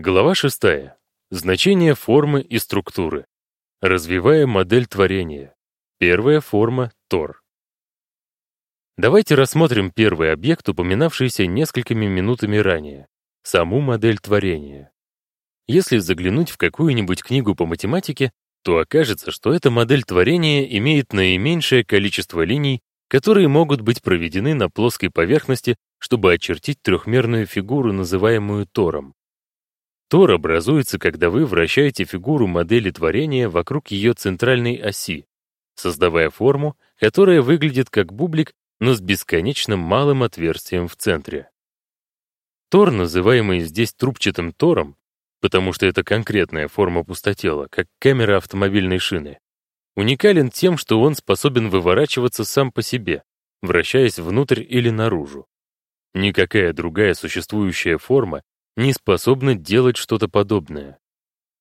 Глава 6. Значение формы и структуры. Развивая модель творения. Первая форма — Тор. Давайте рассмотрим первый объект, упоминавшийся несколькими минутами ранее — саму модель творения. Если заглянуть в какую-нибудь книгу по математике, то окажется, что эта модель творения имеет наименьшее количество линий, которые могут быть проведены на плоской поверхности, чтобы очертить трехмерную фигуру, называемую Тором. Тор образуется, когда вы вращаете фигуру модели творения вокруг ее центральной оси, создавая форму, которая выглядит как бублик, но с бесконечно малым отверстием в центре. Тор, называемый здесь трубчатым тором, потому что это конкретная форма пустотела, как камера автомобильной шины, уникален тем, что он способен выворачиваться сам по себе, вращаясь внутрь или наружу. Никакая другая существующая форма не способна делать что-то подобное.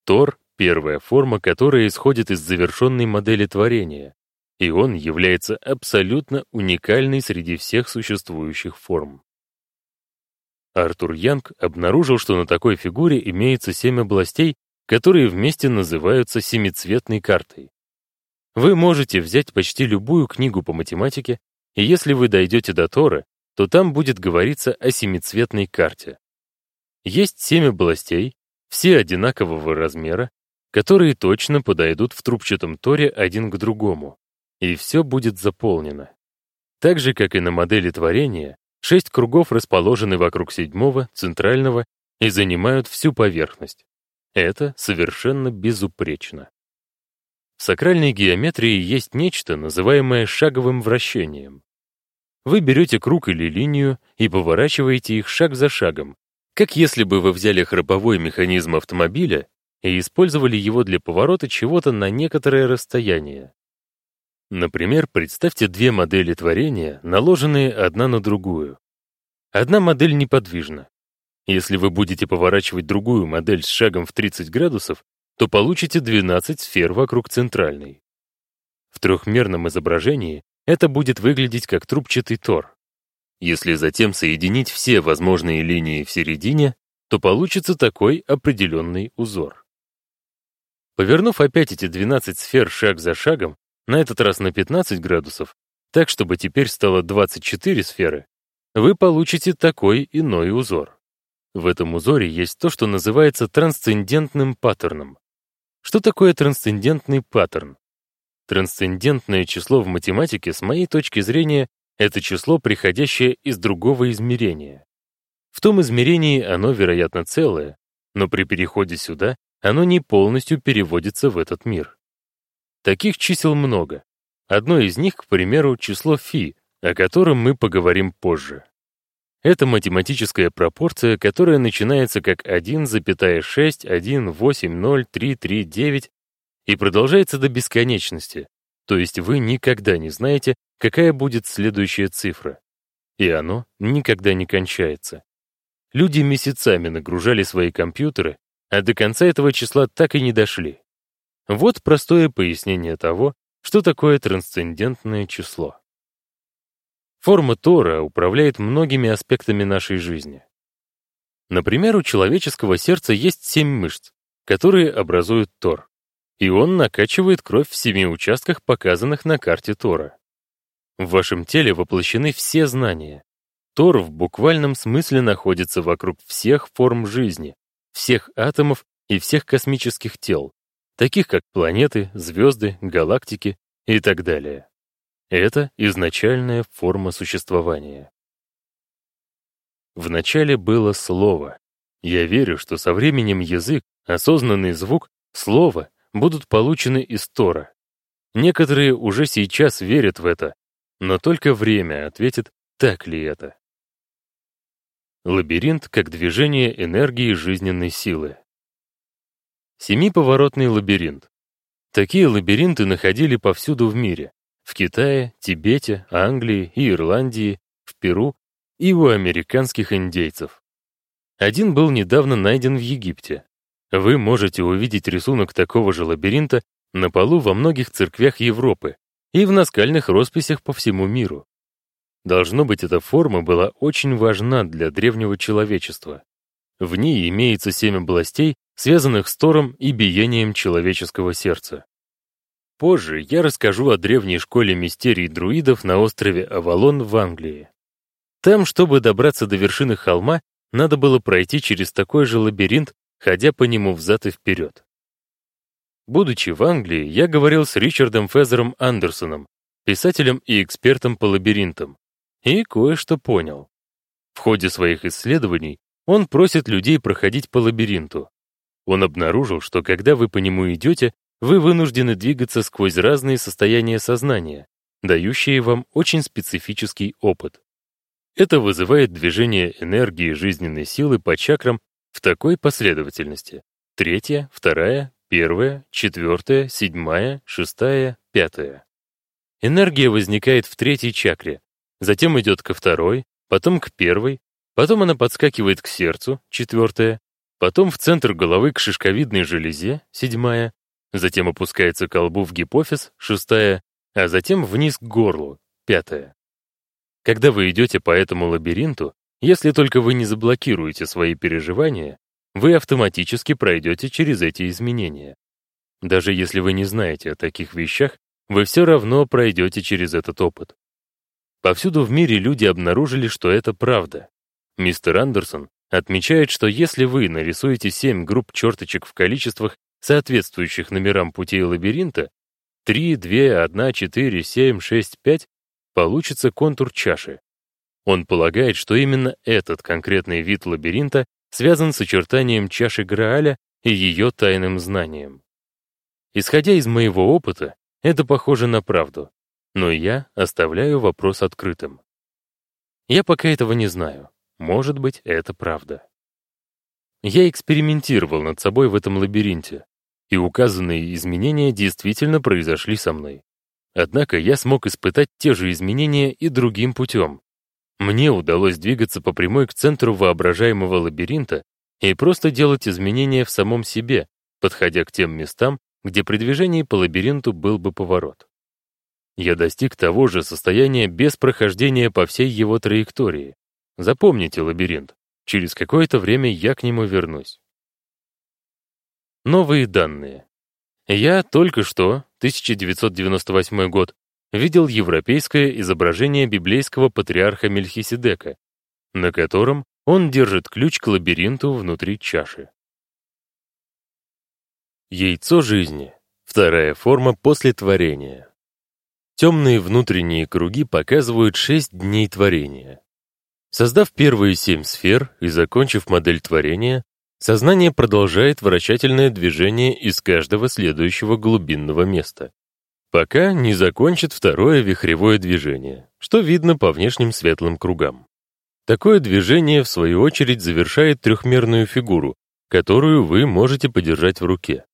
Тор — первая форма, которая исходит из завершенной модели творения, и он является абсолютно уникальной среди всех существующих форм. Артур Янг обнаружил, что на такой фигуре имеется семь областей, которые вместе называются семицветной картой. Вы можете взять почти любую книгу по математике, и если вы дойдете до Тора, то там будет говориться о семицветной карте. Есть семь областей, все одинакового размера, которые точно подойдут в трубчатом торе один к другому, и все будет заполнено. Так же, как и на модели творения, шесть кругов расположены вокруг седьмого, центрального, и занимают всю поверхность. Это совершенно безупречно. В сакральной геометрии есть нечто, называемое шаговым вращением. Вы берете круг или линию и поворачиваете их шаг за шагом, как если бы вы взяли храповой механизм автомобиля и использовали его для поворота чего-то на некоторое расстояние. Например, представьте две модели творения, наложенные одна на другую. Одна модель неподвижна. Если вы будете поворачивать другую модель с шагом в 30 градусов, то получите 12 сфер вокруг центральной. В трехмерном изображении это будет выглядеть как трубчатый тор. Если затем соединить все возможные линии в середине, то получится такой определенный узор. Повернув опять эти 12 сфер шаг за шагом, на этот раз на 15 градусов, так, чтобы теперь стало 24 сферы, вы получите такой иной узор. В этом узоре есть то, что называется трансцендентным паттерном. Что такое трансцендентный паттерн? Трансцендентное число в математике, с моей точки зрения, это число, приходящее из другого измерения. В том измерении оно, вероятно, целое, но при переходе сюда оно не полностью переводится в этот мир. Таких чисел много. Одно из них, к примеру, число φ, о котором мы поговорим позже. Это математическая пропорция, которая начинается как 1,6180339 и продолжается до бесконечности, то есть вы никогда не знаете, какая будет следующая цифра. И оно никогда не кончается. Люди месяцами нагружали свои компьютеры, а до конца этого числа так и не дошли. Вот простое пояснение того, что такое трансцендентное число. Форма Тора управляет многими аспектами нашей жизни. Например, у человеческого сердца есть семь мышц, которые образуют Тор и он накачивает кровь в семи участках, показанных на карте Тора. В вашем теле воплощены все знания. Тор в буквальном смысле находится вокруг всех форм жизни, всех атомов и всех космических тел, таких как планеты, звезды, галактики и так далее. Это изначальная форма существования. Вначале было слово. Я верю, что со временем язык, осознанный звук, слово будут получены из Тора. Некоторые уже сейчас верят в это, но только время ответит, так ли это. Лабиринт как движение энергии жизненной силы. Семиповоротный лабиринт. Такие лабиринты находили повсюду в мире. В Китае, Тибете, Англии и Ирландии, в Перу и у американских индейцев. Один был недавно найден в Египте. Вы можете увидеть рисунок такого же лабиринта на полу во многих церквях Европы и в наскальных росписях по всему миру. Должно быть, эта форма была очень важна для древнего человечества. В ней имеется семь областей, связанных с Тором и биением человеческого сердца. Позже я расскажу о древней школе мистерий друидов на острове Авалон в Англии. Там, чтобы добраться до вершины холма, надо было пройти через такой же лабиринт, ходя по нему взад и вперед. Будучи в Англии, я говорил с Ричардом Фезером Андерсоном, писателем и экспертом по лабиринтам, и кое-что понял. В ходе своих исследований он просит людей проходить по лабиринту. Он обнаружил, что когда вы по нему идете, вы вынуждены двигаться сквозь разные состояния сознания, дающие вам очень специфический опыт. Это вызывает движение энергии жизненной силы по чакрам в такой последовательности. Третья, вторая, первая, четвертая, седьмая, шестая, пятая. Энергия возникает в третьей чакре, затем идет ко второй, потом к первой, потом она подскакивает к сердцу, четвертая, потом в центр головы к шишковидной железе, седьмая, затем опускается к колбу в гипофиз, шестая, а затем вниз к горлу, пятая. Когда вы идете по этому лабиринту, если только вы не заблокируете свои переживания, вы автоматически пройдете через эти изменения. Даже если вы не знаете о таких вещах, вы все равно пройдете через этот опыт. Повсюду в мире люди обнаружили, что это правда. Мистер Андерсон отмечает, что если вы нарисуете семь групп черточек в количествах, соответствующих номерам путей лабиринта, 3, 2, 1, 4, 7, 6, 5, получится контур чаши. Он полагает, что именно этот конкретный вид лабиринта связан с очертанием чаши Грааля и ее тайным знанием. Исходя из моего опыта, это похоже на правду, но я оставляю вопрос открытым. Я пока этого не знаю. Может быть, это правда. Я экспериментировал над собой в этом лабиринте, и указанные изменения действительно произошли со мной. Однако я смог испытать те же изменения и другим путем. Мне удалось двигаться по прямой к центру воображаемого лабиринта и просто делать изменения в самом себе, подходя к тем местам, где при движении по лабиринту был бы поворот. Я достиг того же состояния без прохождения по всей его траектории. Запомните лабиринт. Через какое-то время я к нему вернусь. Новые данные. Я только что, 1998 год, видел европейское изображение библейского патриарха Мельхиседека, на котором он держит ключ к лабиринту внутри чаши. Яйцо жизни. Вторая форма после творения. Темные внутренние круги показывают шесть дней творения. Создав первые семь сфер и закончив модель творения, Сознание продолжает вращательное движение из каждого следующего глубинного места, пока не закончит второе вихревое движение, что видно по внешним светлым кругам. Такое движение, в свою очередь, завершает трехмерную фигуру, которую вы можете подержать в руке.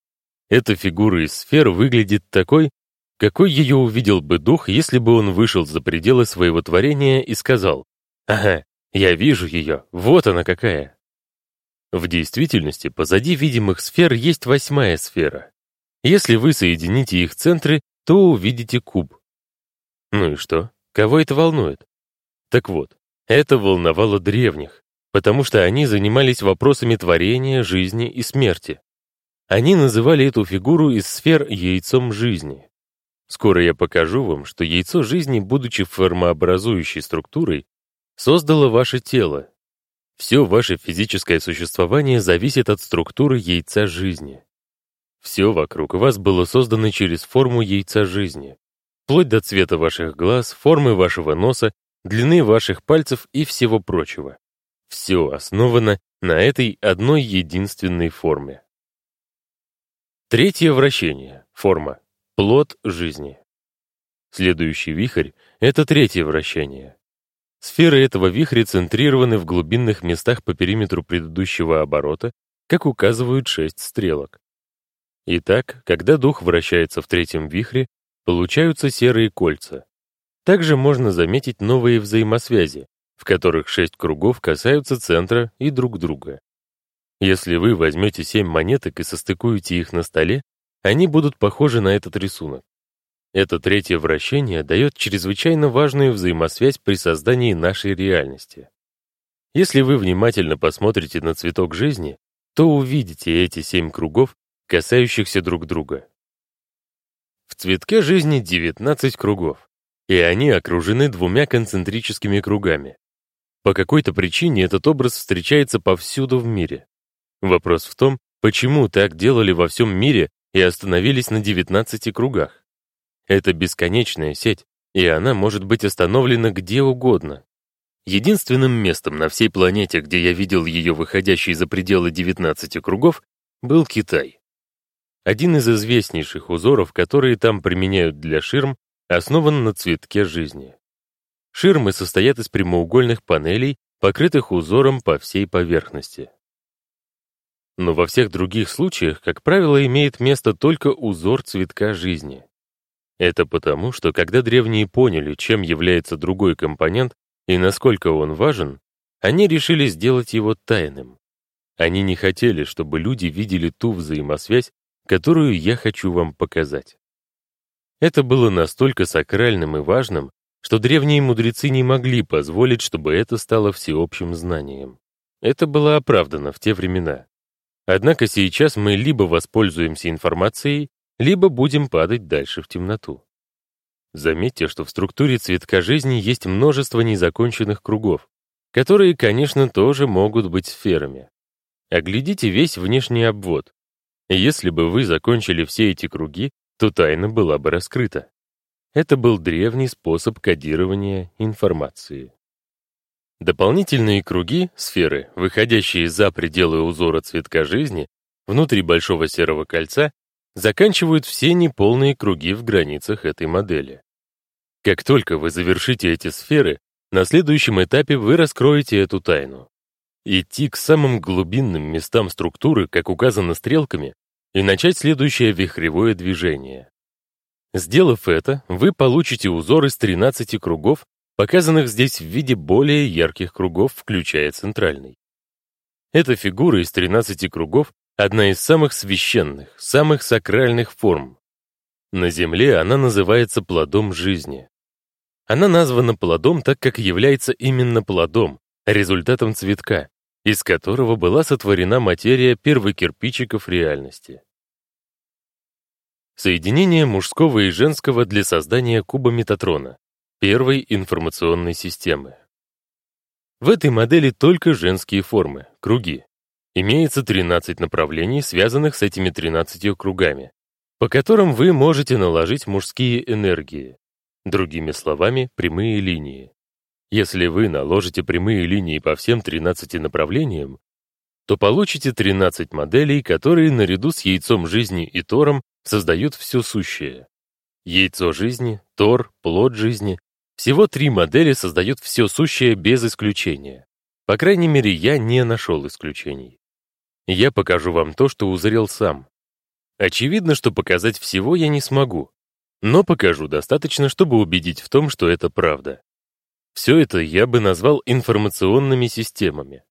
Эта фигура из сфер выглядит такой, какой ее увидел бы дух, если бы он вышел за пределы своего творения и сказал «Ага, я вижу ее, вот она какая». В действительности позади видимых сфер есть восьмая сфера. Если вы соедините их центры, то увидите куб. Ну и что? Кого это волнует? Так вот, это волновало древних, потому что они занимались вопросами творения, жизни и смерти. Они называли эту фигуру из сфер яйцом жизни. Скоро я покажу вам, что яйцо жизни, будучи формообразующей структурой, создало ваше тело, все ваше физическое существование зависит от структуры яйца жизни. Все вокруг вас было создано через форму яйца жизни, вплоть до цвета ваших глаз, формы вашего носа, длины ваших пальцев и всего прочего. Все основано на этой одной единственной форме. Третье вращение, форма, плод жизни. Следующий вихрь — это третье вращение. Сферы этого вихря центрированы в глубинных местах по периметру предыдущего оборота, как указывают шесть стрелок. Итак, когда дух вращается в третьем вихре, получаются серые кольца. Также можно заметить новые взаимосвязи, в которых шесть кругов касаются центра и друг друга. Если вы возьмете семь монеток и состыкуете их на столе, они будут похожи на этот рисунок. Это третье вращение дает чрезвычайно важную взаимосвязь при создании нашей реальности. Если вы внимательно посмотрите на цветок жизни, то увидите эти семь кругов, касающихся друг друга. В цветке жизни 19 кругов, и они окружены двумя концентрическими кругами. По какой-то причине этот образ встречается повсюду в мире. Вопрос в том, почему так делали во всем мире и остановились на 19 кругах. Это бесконечная сеть, и она может быть остановлена где угодно. Единственным местом на всей планете, где я видел ее выходящей за пределы 19 кругов, был Китай. Один из известнейших узоров, которые там применяют для ширм, основан на цветке жизни. Ширмы состоят из прямоугольных панелей, покрытых узором по всей поверхности. Но во всех других случаях, как правило, имеет место только узор цветка жизни. Это потому, что когда древние поняли, чем является другой компонент и насколько он важен, они решили сделать его тайным. Они не хотели, чтобы люди видели ту взаимосвязь, которую я хочу вам показать. Это было настолько сакральным и важным, что древние мудрецы не могли позволить, чтобы это стало всеобщим знанием. Это было оправдано в те времена. Однако сейчас мы либо воспользуемся информацией, либо будем падать дальше в темноту. Заметьте, что в структуре цветка жизни есть множество незаконченных кругов, которые, конечно, тоже могут быть сферами. Оглядите весь внешний обвод. Если бы вы закончили все эти круги, то тайна была бы раскрыта. Это был древний способ кодирования информации. Дополнительные круги, сферы, выходящие за пределы узора цветка жизни, внутри большого серого кольца, заканчивают все неполные круги в границах этой модели. Как только вы завершите эти сферы, на следующем этапе вы раскроете эту тайну. Идти к самым глубинным местам структуры, как указано стрелками, и начать следующее вихревое движение. Сделав это, вы получите узор из 13 кругов, показанных здесь в виде более ярких кругов, включая центральный. Эта фигура из 13 кругов одна из самых священных, самых сакральных форм. На Земле она называется плодом жизни. Она названа плодом, так как является именно плодом, результатом цветка, из которого была сотворена материя первокирпичиков реальности. Соединение мужского и женского для создания куба Метатрона, первой информационной системы. В этой модели только женские формы, круги. Имеется 13 направлений, связанных с этими 13 кругами, по которым вы можете наложить мужские энергии. Другими словами, прямые линии. Если вы наложите прямые линии по всем 13 направлениям, то получите 13 моделей, которые наряду с яйцом жизни и Тором создают все сущее. Яйцо жизни, Тор, плод жизни — всего три модели создают все сущее без исключения. По крайней мере, я не нашел исключений. Я покажу вам то, что узрел сам. Очевидно, что показать всего я не смогу, но покажу достаточно, чтобы убедить в том, что это правда. Все это я бы назвал информационными системами.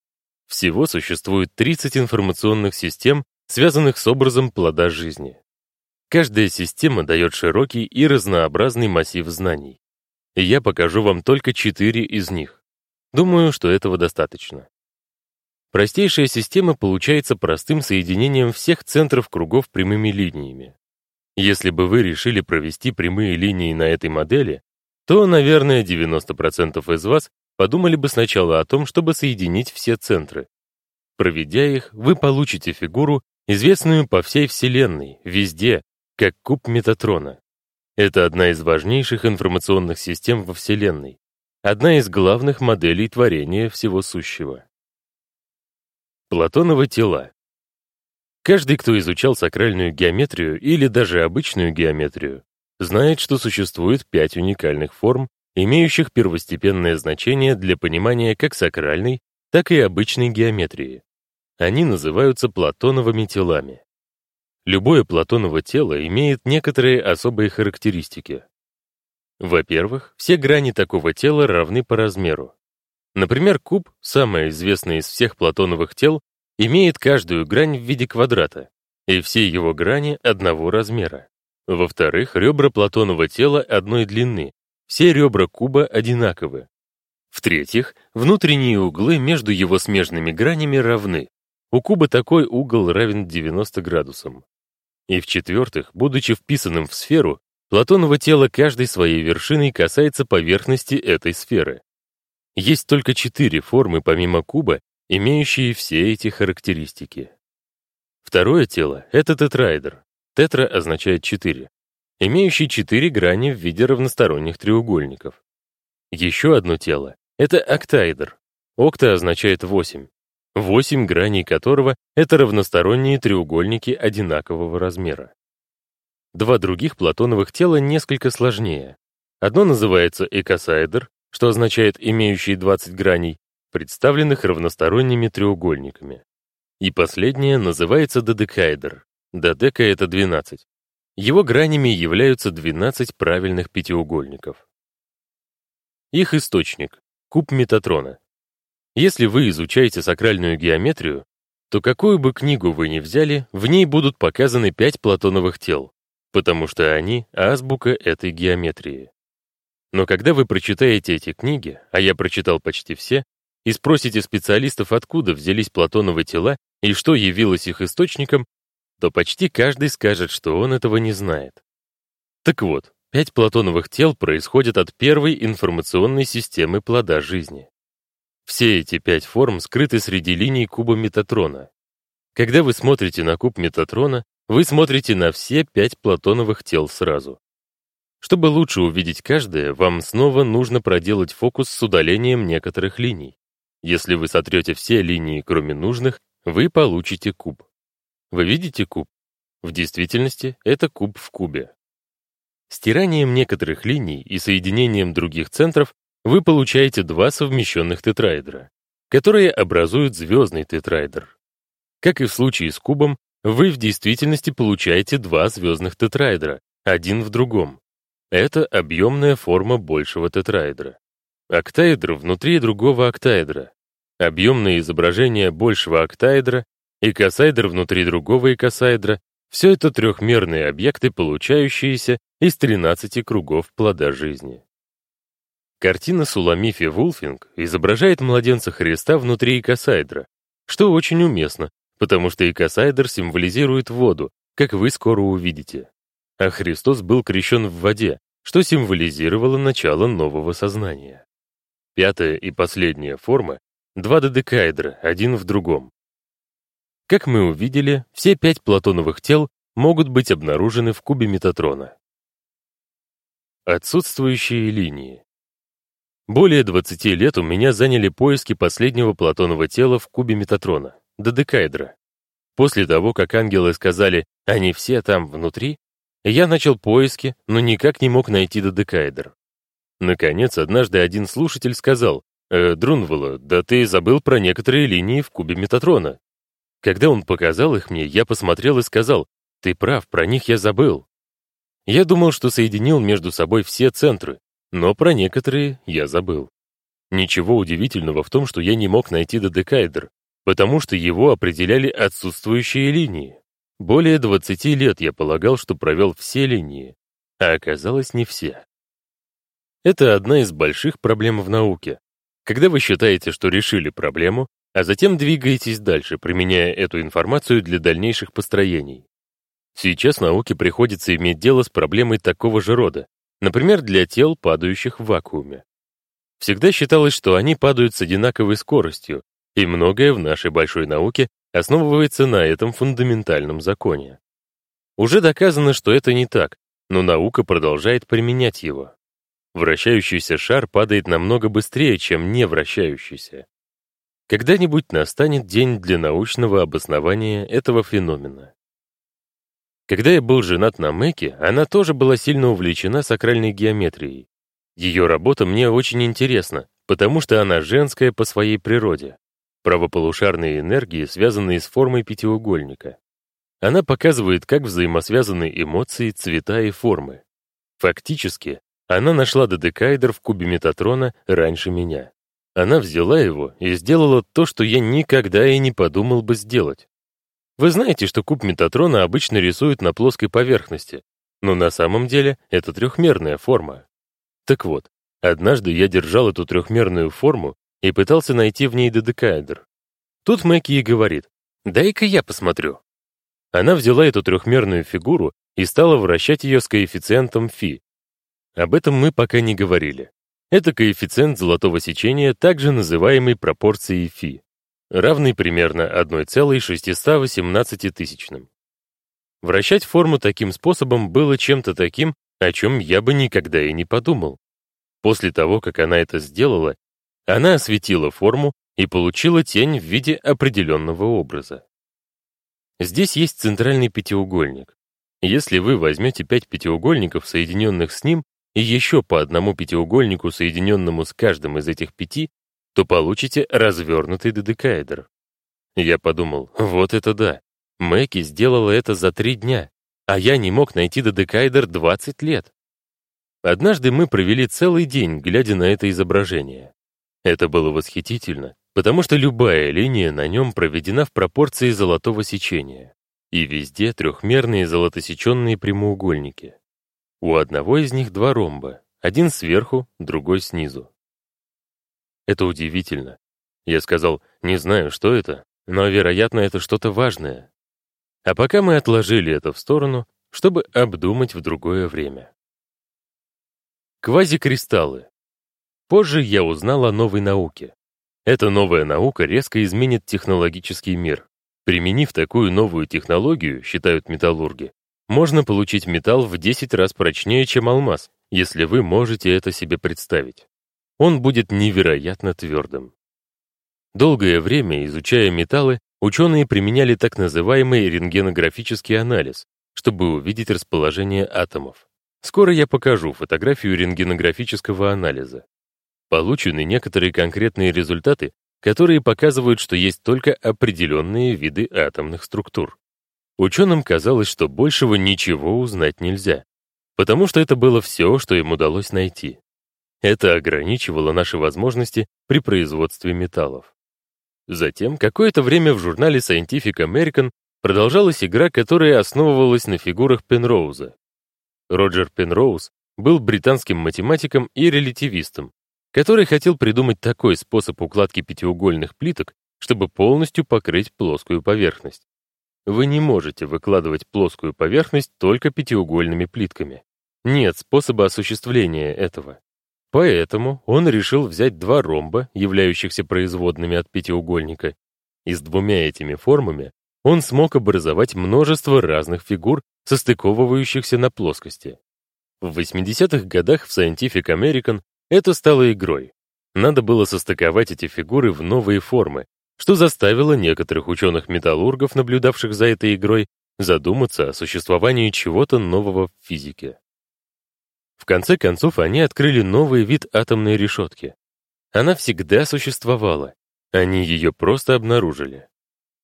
Всего существует 30 информационных систем, связанных с образом плода жизни. Каждая система дает широкий и разнообразный массив знаний. Я покажу вам только четыре из них. Думаю, что этого достаточно. Простейшая система получается простым соединением всех центров кругов прямыми линиями. Если бы вы решили провести прямые линии на этой модели, то, наверное, 90% из вас подумали бы сначала о том, чтобы соединить все центры. Проведя их, вы получите фигуру, известную по всей Вселенной, везде, как куб Метатрона. Это одна из важнейших информационных систем во Вселенной, одна из главных моделей творения всего сущего. Платоновы тела. Каждый, кто изучал сакральную геометрию или даже обычную геометрию, знает, что существует пять уникальных форм, имеющих первостепенное значение для понимания как сакральной, так и обычной геометрии. Они называются платоновыми телами. Любое платоново тело имеет некоторые особые характеристики. Во-первых, все грани такого тела равны по размеру. Например, куб, самое известное из всех платоновых тел, имеет каждую грань в виде квадрата, и все его грани одного размера. Во-вторых, ребра платонового тела одной длины, все ребра куба одинаковы. В-третьих, внутренние углы между его смежными гранями равны. У куба такой угол равен 90 градусам. И в-четвертых, будучи вписанным в сферу, Платоново тело каждой своей вершиной касается поверхности этой сферы. Есть только четыре формы помимо куба, имеющие все эти характеристики. Второе тело — это тетраэдр. Тетра означает четыре, имеющий четыре грани в виде равносторонних треугольников. Еще одно тело — это октаэдр. Окта означает восемь, восемь граней которого — это равносторонние треугольники одинакового размера. Два других платоновых тела несколько сложнее. Одно называется экосаэдр, что означает имеющий 20 граней, представленных равносторонними треугольниками. И последнее называется додекаэдр. Додека — это 12. Его гранями являются 12 правильных пятиугольников. Их источник — куб Метатрона. Если вы изучаете сакральную геометрию, то какую бы книгу вы ни взяли, в ней будут показаны пять платоновых тел, потому что они — азбука этой геометрии. Но когда вы прочитаете эти книги, а я прочитал почти все, и спросите специалистов, откуда взялись Платоновы тела и что явилось их источником, то почти каждый скажет, что он этого не знает. Так вот, пять Платоновых тел происходят от первой информационной системы плода жизни. Все эти пять форм скрыты среди линий куба Метатрона. Когда вы смотрите на куб Метатрона, вы смотрите на все пять Платоновых тел сразу. Чтобы лучше увидеть каждое, вам снова нужно проделать фокус с удалением некоторых линий. Если вы сотрете все линии, кроме нужных, вы получите куб. Вы видите куб? В действительности это куб в кубе. Стиранием некоторых линий и соединением других центров вы получаете два совмещенных тетраэдра, которые образуют звездный тетраэдр. Как и в случае с кубом, вы в действительности получаете два звездных тетраэдра, один в другом. Это объемная форма большего тетраэдра. Октаэдр внутри другого октаэдра. Объемное изображение большего октаэдра и косаэдр внутри другого икосаэдра — все это трехмерные объекты, получающиеся из 13 кругов плода жизни. Картина Суламифи Вулфинг изображает младенца Христа внутри икосаэдра, что очень уместно, потому что икосаэдр символизирует воду, как вы скоро увидите а Христос был крещен в воде, что символизировало начало нового сознания. Пятая и последняя форма — два додекаэдра, один в другом. Как мы увидели, все пять платоновых тел могут быть обнаружены в кубе Метатрона. Отсутствующие линии. Более 20 лет у меня заняли поиски последнего платонового тела в кубе Метатрона, додекаэдра. После того, как ангелы сказали «они все там внутри», я начал поиски, но никак не мог найти додекаэдр. Наконец, однажды один слушатель сказал, «Э, Друнвелла, да ты забыл про некоторые линии в кубе Метатрона». Когда он показал их мне, я посмотрел и сказал, «Ты прав, про них я забыл». Я думал, что соединил между собой все центры, но про некоторые я забыл. Ничего удивительного в том, что я не мог найти додекаэдр, потому что его определяли отсутствующие линии. Более 20 лет я полагал, что провел все линии, а оказалось не все. Это одна из больших проблем в науке. Когда вы считаете, что решили проблему, а затем двигаетесь дальше, применяя эту информацию для дальнейших построений. Сейчас науке приходится иметь дело с проблемой такого же рода, например, для тел, падающих в вакууме. Всегда считалось, что они падают с одинаковой скоростью, и многое в нашей большой науке основывается на этом фундаментальном законе. Уже доказано, что это не так, но наука продолжает применять его. Вращающийся шар падает намного быстрее, чем не вращающийся. Когда-нибудь настанет день для научного обоснования этого феномена. Когда я был женат на Мэке, она тоже была сильно увлечена сакральной геометрией. Ее работа мне очень интересна, потому что она женская по своей природе правополушарные энергии, связанные с формой пятиугольника. Она показывает, как взаимосвязаны эмоции, цвета и формы. Фактически, она нашла додекаэдр в кубе Метатрона раньше меня. Она взяла его и сделала то, что я никогда и не подумал бы сделать. Вы знаете, что куб Метатрона обычно рисуют на плоской поверхности, но на самом деле это трехмерная форма. Так вот, Однажды я держал эту трехмерную форму и пытался найти в ней додекаэдр. Тут Мэки и говорит, «Дай-ка я посмотрю». Она взяла эту трехмерную фигуру и стала вращать ее с коэффициентом φ. Об этом мы пока не говорили. Это коэффициент золотого сечения, также называемый пропорцией φ, равный примерно 1,618 тысячным. Вращать форму таким способом было чем-то таким, о чем я бы никогда и не подумал. После того, как она это сделала, она осветила форму и получила тень в виде определенного образа. Здесь есть центральный пятиугольник. Если вы возьмете пять пятиугольников, соединенных с ним, и еще по одному пятиугольнику, соединенному с каждым из этих пяти, то получите развернутый додекаэдр. Я подумал, вот это да, Мэки сделала это за три дня, а я не мог найти додекаэдр 20 лет. Однажды мы провели целый день, глядя на это изображение. Это было восхитительно, потому что любая линия на нем проведена в пропорции золотого сечения, и везде трехмерные золотосеченные прямоугольники. У одного из них два ромба, один сверху, другой снизу. Это удивительно. Я сказал, не знаю, что это, но, вероятно, это что-то важное. А пока мы отложили это в сторону, чтобы обдумать в другое время. Квазикристаллы. Позже я узнал о новой науке. Эта новая наука резко изменит технологический мир. Применив такую новую технологию, считают металлурги, можно получить металл в 10 раз прочнее, чем алмаз, если вы можете это себе представить. Он будет невероятно твердым. Долгое время, изучая металлы, ученые применяли так называемый рентгенографический анализ, чтобы увидеть расположение атомов. Скоро я покажу фотографию рентгенографического анализа. Получены некоторые конкретные результаты, которые показывают, что есть только определенные виды атомных структур. Ученым казалось, что большего ничего узнать нельзя, потому что это было все, что им удалось найти. Это ограничивало наши возможности при производстве металлов. Затем какое-то время в журнале Scientific American продолжалась игра, которая основывалась на фигурах Пенроуза. Роджер Пенроуз был британским математиком и релятивистом, который хотел придумать такой способ укладки пятиугольных плиток, чтобы полностью покрыть плоскую поверхность. Вы не можете выкладывать плоскую поверхность только пятиугольными плитками. Нет способа осуществления этого. Поэтому он решил взять два ромба, являющихся производными от пятиугольника, и с двумя этими формами он смог образовать множество разных фигур, состыковывающихся на плоскости. В 80-х годах в Scientific American это стало игрой. Надо было состыковать эти фигуры в новые формы, что заставило некоторых ученых-металлургов, наблюдавших за этой игрой, задуматься о существовании чего-то нового в физике. В конце концов, они открыли новый вид атомной решетки. Она всегда существовала, они ее просто обнаружили.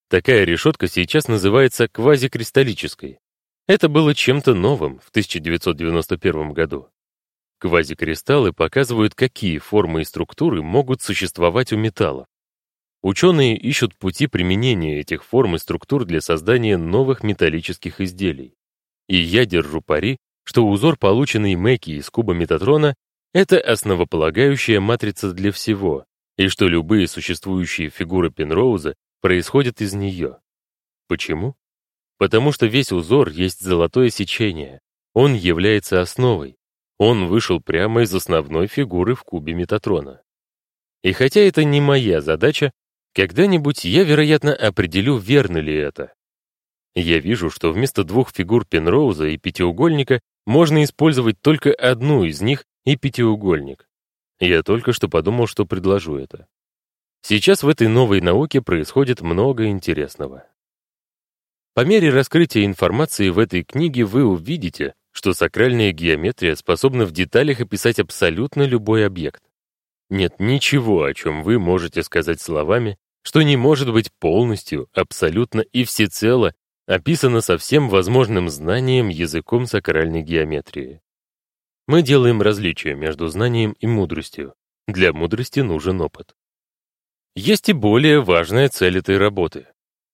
Такая решетка сейчас называется квазикристаллической. Это было чем-то новым в 1991 году. Квазикристаллы показывают, какие формы и структуры могут существовать у металлов. Ученые ищут пути применения этих форм и структур для создания новых металлических изделий. И я держу пари, что узор, полученный Мэки из куба Метатрона, это основополагающая матрица для всего, и что любые существующие фигуры Пенроуза происходят из нее. Почему? Потому что весь узор есть золотое сечение. Он является основой. Он вышел прямо из основной фигуры в кубе Метатрона. И хотя это не моя задача, когда-нибудь я, вероятно, определю, верно ли это. Я вижу, что вместо двух фигур Пенроуза и пятиугольника можно использовать только одну из них и пятиугольник. Я только что подумал, что предложу это. Сейчас в этой новой науке происходит много интересного. По мере раскрытия информации в этой книге вы увидите, что сакральная геометрия способна в деталях описать абсолютно любой объект. Нет ничего, о чем вы можете сказать словами, что не может быть полностью, абсолютно и всецело описано со всем возможным знанием языком сакральной геометрии. Мы делаем различие между знанием и мудростью. Для мудрости нужен опыт. Есть и более важная цель этой работы.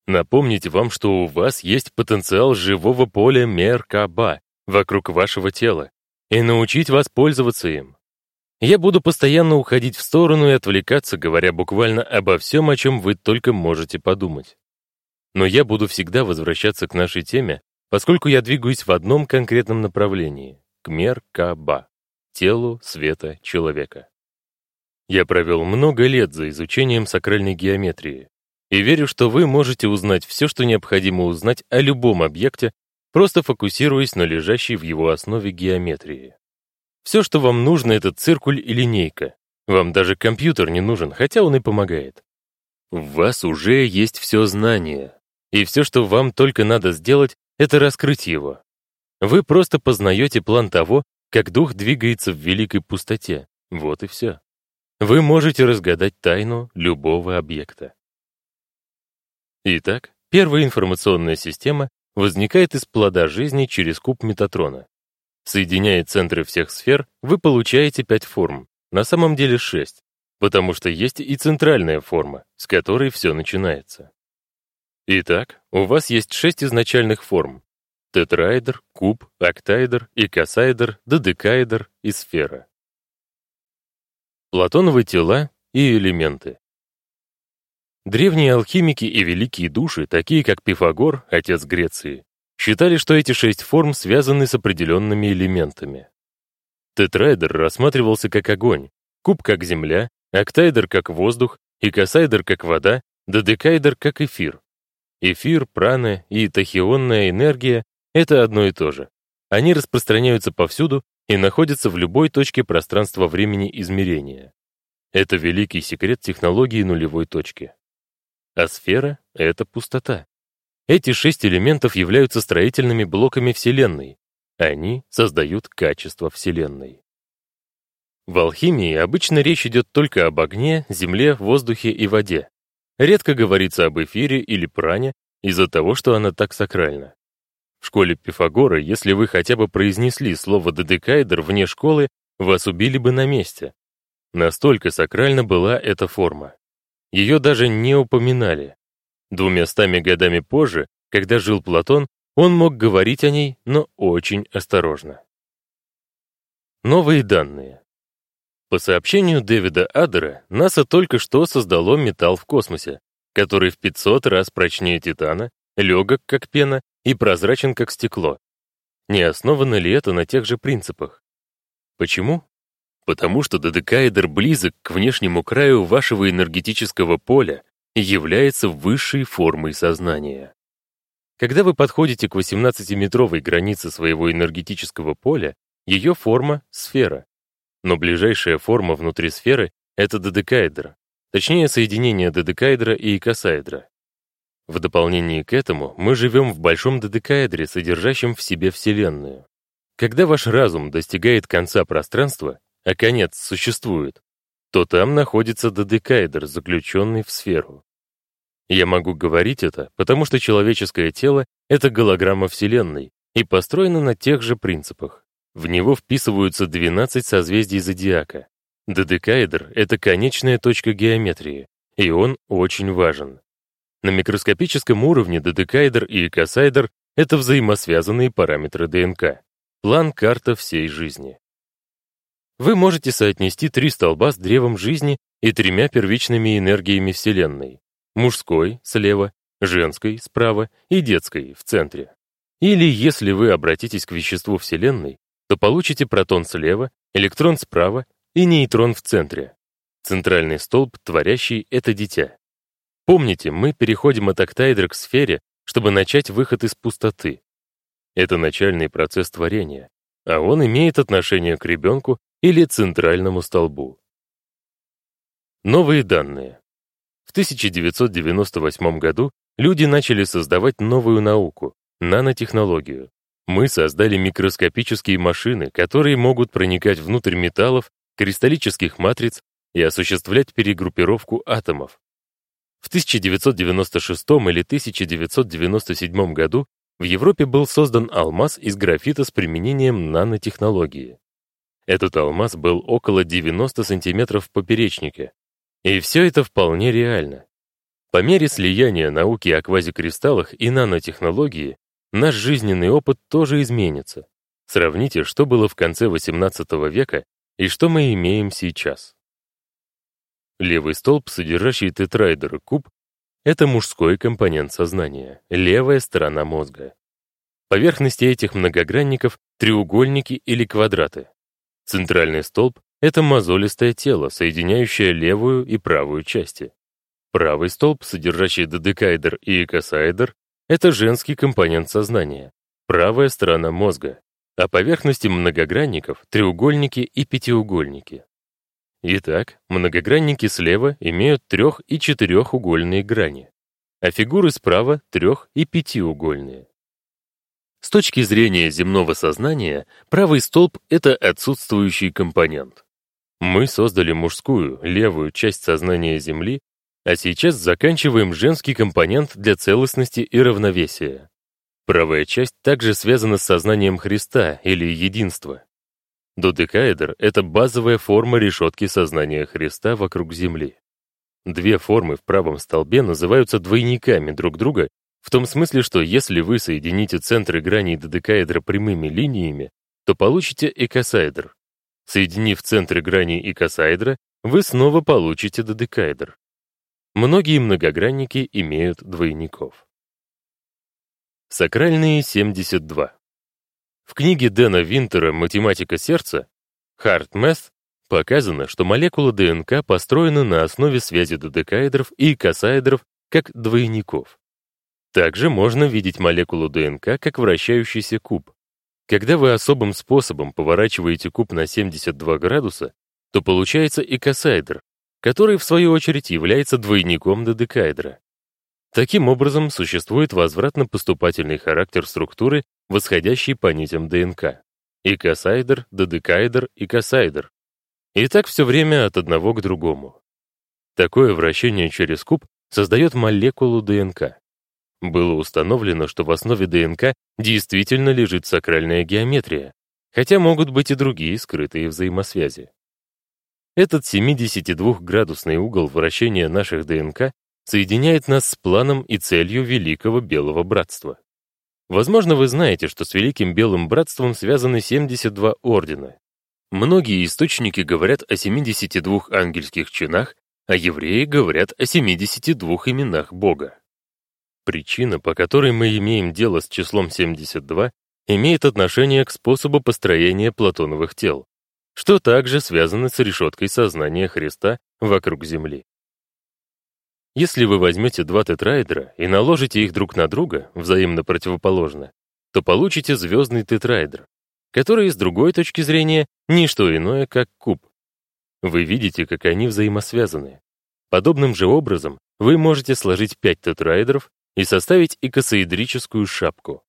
Напомнить вам, что у вас есть потенциал живого поля Меркаба вокруг вашего тела и научить вас пользоваться им. Я буду постоянно уходить в сторону и отвлекаться, говоря буквально обо всем, о чем вы только можете подумать. Но я буду всегда возвращаться к нашей теме, поскольку я двигаюсь в одном конкретном направлении — к Меркаба, телу света человека. Я провел много лет за изучением сакральной геометрии и верю, что вы можете узнать все, что необходимо узнать о любом объекте, просто фокусируясь на лежащей в его основе геометрии. Все, что вам нужно, это циркуль и линейка. Вам даже компьютер не нужен, хотя он и помогает. В вас уже есть все знание, и все, что вам только надо сделать, это раскрыть его. Вы просто познаете план того, как дух двигается в великой пустоте. Вот и все. Вы можете разгадать тайну любого объекта. Итак, первая информационная система возникает из плода жизни через куб Метатрона. Соединяя центры всех сфер, вы получаете пять форм, на самом деле шесть, потому что есть и центральная форма, с которой все начинается. Итак, у вас есть шесть изначальных форм. Тетраэдр, куб, октаэдр, икосаэдр, додекаэдр и сфера. Платоновые тела и элементы. Древние алхимики и великие души, такие как Пифагор, отец Греции, считали, что эти шесть форм связаны с определенными элементами. Тетраэдр рассматривался как огонь, куб как земля, октаэдр как воздух, икосаэдр как вода, додекаэдр как эфир. Эфир, прана и тахионная энергия — это одно и то же. Они распространяются повсюду и находятся в любой точке пространства-времени измерения. Это великий секрет технологии нулевой точки. А сфера — это пустота. Эти шесть элементов являются строительными блоками Вселенной. Они создают качество Вселенной. В алхимии обычно речь идет только об огне, земле, воздухе и воде. Редко говорится об эфире или пране из-за того, что она так сакральна. В школе Пифагора, если вы хотя бы произнесли слово «дедекайдер» вне школы, вас убили бы на месте. Настолько сакральна была эта форма. Ее даже не упоминали. Двумястами годами позже, когда жил Платон, он мог говорить о ней, но очень осторожно. Новые данные. По сообщению Дэвида Адера, НАСА только что создало металл в космосе, который в 500 раз прочнее Титана, легок как пена и прозрачен как стекло. Не основано ли это на тех же принципах? Почему? Потому что додекаэдр близок к внешнему краю вашего энергетического поля является высшей формой сознания. Когда вы подходите к 18-метровой границе своего энергетического поля, ее форма — сфера. Но ближайшая форма внутри сферы — это додекаэдр, точнее соединение додекаэдра и икосаэдра. В дополнение к этому мы живем в большом додекаэдре, содержащем в себе Вселенную. Когда ваш разум достигает конца пространства, а конец существует, то там находится додекаэдр, заключенный в сферу. Я могу говорить это, потому что человеческое тело — это голограмма Вселенной и построено на тех же принципах. В него вписываются 12 созвездий зодиака. Додекаэдр — это конечная точка геометрии, и он очень важен. На микроскопическом уровне додекаэдр и икосаэдр — это взаимосвязанные параметры ДНК. План-карта всей жизни. Вы можете соотнести три столба с древом жизни и тремя первичными энергиями Вселенной. Мужской слева, женской справа и детской в центре. Или если вы обратитесь к веществу Вселенной, то получите протон слева, электрон справа и нейтрон в центре. Центральный столб, творящий это дитя. Помните, мы переходим от октаэдра к сфере, чтобы начать выход из пустоты. Это начальный процесс творения, а он имеет отношение к ребенку или центральному столбу. Новые данные. В 1998 году люди начали создавать новую науку — нанотехнологию. Мы создали микроскопические машины, которые могут проникать внутрь металлов, кристаллических матриц и осуществлять перегруппировку атомов. В 1996 или 1997 году в Европе был создан алмаз из графита с применением нанотехнологии. Этот алмаз был около 90 сантиметров в поперечнике. И все это вполне реально. По мере слияния науки о квазикристаллах и нанотехнологии, наш жизненный опыт тоже изменится. Сравните, что было в конце XVIII века И что мы имеем сейчас? Левый столб, содержащий тетраэдр и куб, это мужской компонент сознания, левая сторона мозга. Поверхности этих многогранников — треугольники или квадраты. Центральный столб — это мозолистое тело, соединяющее левую и правую части. Правый столб, содержащий додекаэдр и экосаэдр, это женский компонент сознания, правая сторона мозга, а поверхности многогранников — треугольники и пятиугольники. Итак, многогранники слева имеют трех- и четырехугольные грани, а фигуры справа — трех- и пятиугольные. С точки зрения земного сознания, правый столб — это отсутствующий компонент. Мы создали мужскую, левую часть сознания Земли, а сейчас заканчиваем женский компонент для целостности и равновесия. Правая часть также связана с сознанием Христа или единства. Додекаэдр — это базовая форма решетки сознания Христа вокруг Земли. Две формы в правом столбе называются двойниками друг друга, в том смысле, что если вы соедините центры граней додекаэдра прямыми линиями, то получите экосаэдр. Соединив центры граней икосаэдра, вы снова получите додекаэдр. Многие многогранники имеют двойников. Сакральные 72. В книге Дэна Винтера «Математика сердца» Hard Math показано, что молекула ДНК построена на основе связи додекаэдров и косаэдров как двойников. Также можно видеть молекулу ДНК как вращающийся куб. Когда вы особым способом поворачиваете куб на 72 градуса, то получается икосаэдр, который, в свою очередь, является двойником додекаэдра. Таким образом, существует возвратно-поступательный характер структуры, восходящий по нитям ДНК. Икосаэдр, додекаэдр, икосаэдр. И так все время от одного к другому. Такое вращение через куб создает молекулу ДНК. Было установлено, что в основе ДНК действительно лежит сакральная геометрия, хотя могут быть и другие скрытые взаимосвязи. Этот 72-градусный угол вращения наших ДНК соединяет нас с планом и целью Великого Белого Братства. Возможно, вы знаете, что с Великим Белым Братством связаны 72 ордена. Многие источники говорят о 72 ангельских чинах, а евреи говорят о 72 именах Бога. Причина, по которой мы имеем дело с числом 72, имеет отношение к способу построения платоновых тел что также связано с решеткой сознания Христа вокруг Земли. Если вы возьмете два тетраэдра и наложите их друг на друга, взаимно противоположно, то получите звездный тетраэдр, который с другой точки зрения не что иное, как куб. Вы видите, как они взаимосвязаны. Подобным же образом вы можете сложить пять тетраэдров и составить икосоэдрическую шапку.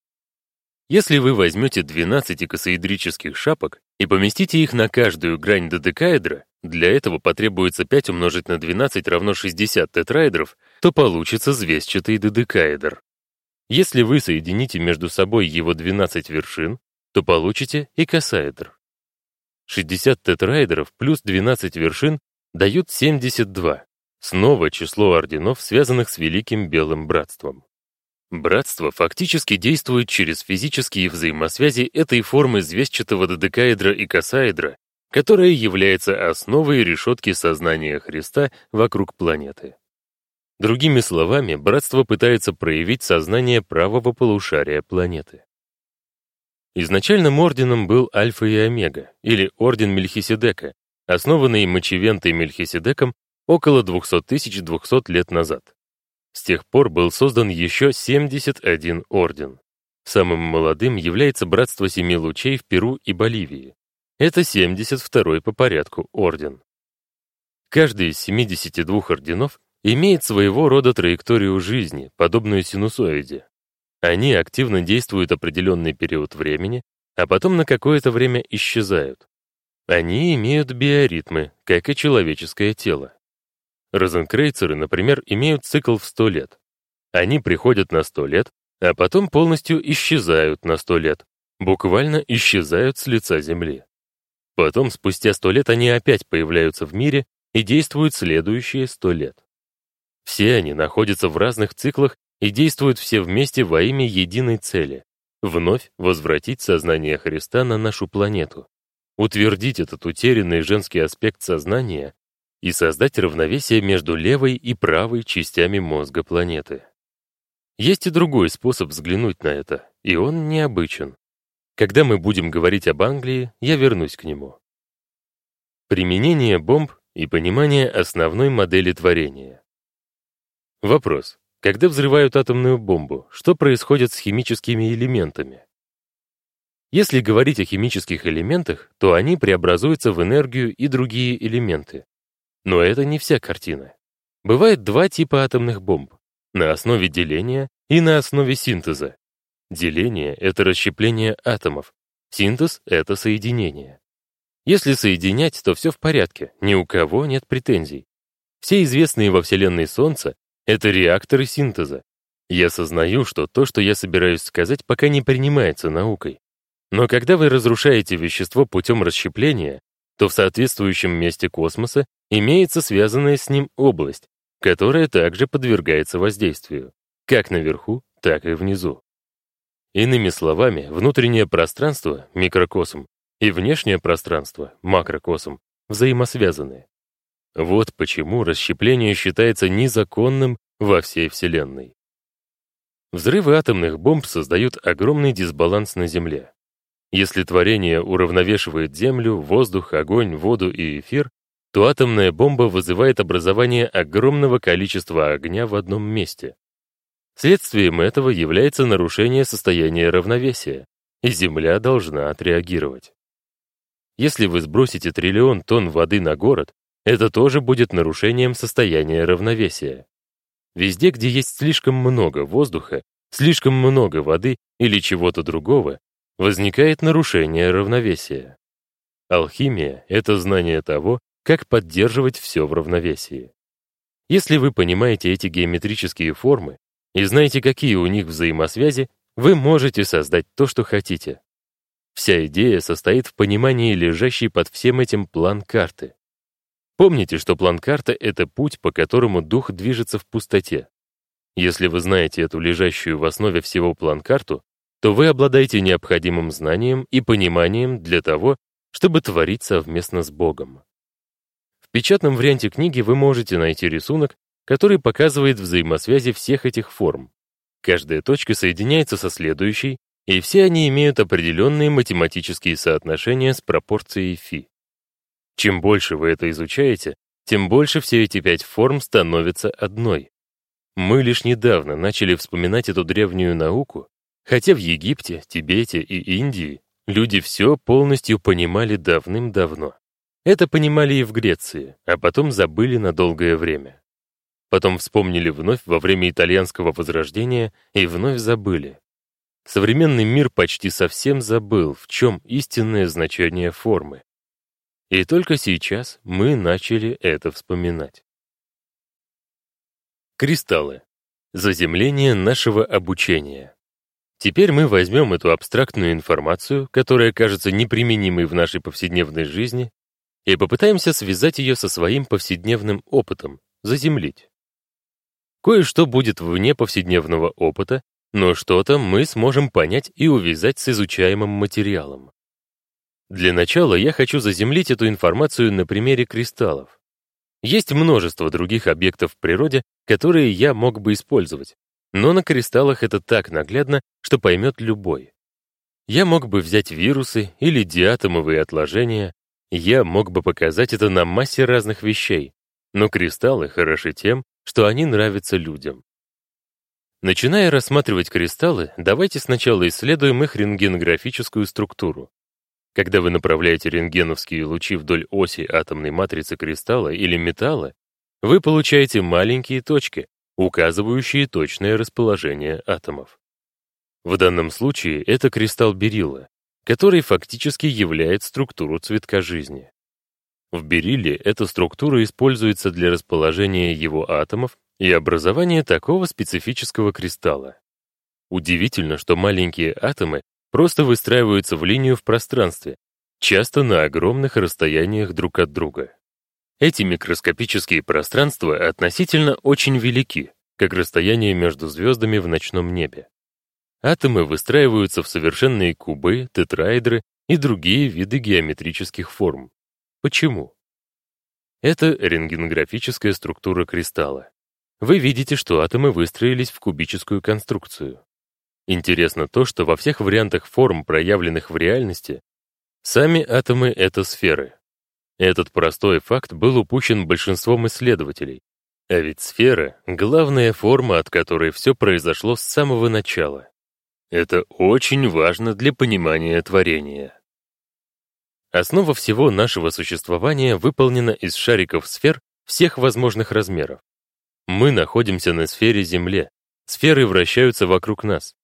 Если вы возьмете 12 икосоэдрических шапок и поместите их на каждую грань додекаэдра, для этого потребуется 5 умножить на 12 равно 60 тетраэдров, то получится звездчатый додекаэдр. Если вы соедините между собой его 12 вершин, то получите икосаэдр. 60 тетраэдров плюс 12 вершин дают 72. Снова число орденов, связанных с Великим Белым Братством. Братство фактически действует через физические взаимосвязи этой формы звездчатого додекаэдра и косаэдра, которая является основой решетки сознания Христа вокруг планеты. Другими словами, братство пытается проявить сознание правого полушария планеты. Изначальным орденом был Альфа и Омега, или Орден Мельхиседека, основанный Мочевентой Мельхиседеком около 200 200 лет назад. С тех пор был создан еще 71 орден. Самым молодым является Братство Семи Лучей в Перу и Боливии. Это 72-й по порядку орден. Каждый из 72 орденов имеет своего рода траекторию жизни, подобную синусоиде. Они активно действуют определенный период времени, а потом на какое-то время исчезают. Они имеют биоритмы, как и человеческое тело. Розенкрейцеры, например, имеют цикл в 100 лет. Они приходят на 100 лет, а потом полностью исчезают на 100 лет, буквально исчезают с лица Земли. Потом, спустя 100 лет, они опять появляются в мире и действуют следующие 100 лет. Все они находятся в разных циклах и действуют все вместе во имя единой цели — вновь возвратить сознание Христа на нашу планету, утвердить этот утерянный женский аспект сознания и создать равновесие между левой и правой частями мозга планеты. Есть и другой способ взглянуть на это, и он необычен. Когда мы будем говорить об Англии, я вернусь к нему. Применение бомб и понимание основной модели творения. Вопрос. Когда взрывают атомную бомбу, что происходит с химическими элементами? Если говорить о химических элементах, то они преобразуются в энергию и другие элементы. Но это не вся картина. Бывает два типа атомных бомб — на основе деления и на основе синтеза. Деление — это расщепление атомов, синтез — это соединение. Если соединять, то все в порядке, ни у кого нет претензий. Все известные во Вселенной Солнца — это реакторы синтеза. Я осознаю, что то, что я собираюсь сказать, пока не принимается наукой. Но когда вы разрушаете вещество путем расщепления, то в соответствующем месте космоса имеется связанная с ним область, которая также подвергается воздействию, как наверху, так и внизу. Иными словами, внутреннее пространство, микрокосм, и внешнее пространство, макрокосм, взаимосвязаны. Вот почему расщепление считается незаконным во всей Вселенной. Взрывы атомных бомб создают огромный дисбаланс на Земле. Если творение уравновешивает Землю, воздух, огонь, воду и эфир, то атомная бомба вызывает образование огромного количества огня в одном месте. Следствием этого является нарушение состояния равновесия, и Земля должна отреагировать. Если вы сбросите триллион тонн воды на город, это тоже будет нарушением состояния равновесия. Везде, где есть слишком много воздуха, слишком много воды или чего-то другого, возникает нарушение равновесия. Алхимия — это знание того, как поддерживать все в равновесии. Если вы понимаете эти геометрические формы и знаете, какие у них взаимосвязи, вы можете создать то, что хотите. Вся идея состоит в понимании лежащей под всем этим план-карты. Помните, что план-карта — это путь, по которому дух движется в пустоте. Если вы знаете эту лежащую в основе всего план-карту, то вы обладаете необходимым знанием и пониманием для того, чтобы творить совместно с Богом. В печатном варианте книги вы можете найти рисунок, который показывает взаимосвязи всех этих форм. Каждая точка соединяется со следующей, и все они имеют определенные математические соотношения с пропорцией φ. Чем больше вы это изучаете, тем больше все эти пять форм становятся одной. Мы лишь недавно начали вспоминать эту древнюю науку, хотя в Египте, Тибете и Индии люди все полностью понимали давным-давно. Это понимали и в Греции, а потом забыли на долгое время. Потом вспомнили вновь во время итальянского возрождения и вновь забыли. Современный мир почти совсем забыл, в чем истинное значение формы. И только сейчас мы начали это вспоминать. Кристаллы. Заземление нашего обучения. Теперь мы возьмем эту абстрактную информацию, которая кажется неприменимой в нашей повседневной жизни, и попытаемся связать ее со своим повседневным опытом, заземлить. Кое-что будет вне повседневного опыта, но что-то мы сможем понять и увязать с изучаемым материалом. Для начала я хочу заземлить эту информацию на примере кристаллов. Есть множество других объектов в природе, которые я мог бы использовать, но на кристаллах это так наглядно, что поймет любой. Я мог бы взять вирусы или диатомовые отложения, я мог бы показать это на массе разных вещей, но кристаллы хороши тем, что они нравятся людям. Начиная рассматривать кристаллы, давайте сначала исследуем их рентгенографическую структуру. Когда вы направляете рентгеновские лучи вдоль оси атомной матрицы кристалла или металла, вы получаете маленькие точки, указывающие точное расположение атомов. В данном случае это кристалл берилла, который фактически является структуру цветка жизни. В берилле эта структура используется для расположения его атомов и образование такого специфического кристалла. Удивительно, что маленькие атомы просто выстраиваются в линию в пространстве, часто на огромных расстояниях друг от друга. Эти микроскопические пространства относительно очень велики, как расстояние между звездами в ночном небе. Атомы выстраиваются в совершенные кубы, тетраэдры и другие виды геометрических форм. Почему? Это рентгенографическая структура кристалла. Вы видите, что атомы выстроились в кубическую конструкцию. Интересно то, что во всех вариантах форм, проявленных в реальности, сами атомы — это сферы. Этот простой факт был упущен большинством исследователей. А ведь сфера — главная форма, от которой все произошло с самого начала. Это очень важно для понимания творения. Основа всего нашего существования выполнена из шариков сфер всех возможных размеров. Мы находимся на сфере Земле. Сферы вращаются вокруг нас.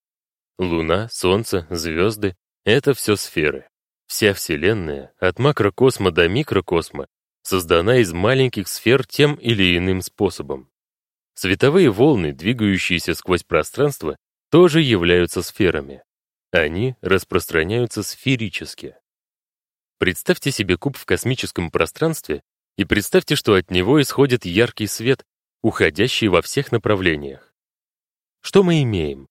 Луна, Солнце, звезды — это все сферы. Вся Вселенная, от макрокосма до микрокосма, создана из маленьких сфер тем или иным способом. Световые волны, двигающиеся сквозь пространство, тоже являются сферами. Они распространяются сферически. Представьте себе куб в космическом пространстве и представьте, что от него исходит яркий свет, уходящий во всех направлениях. Что мы имеем?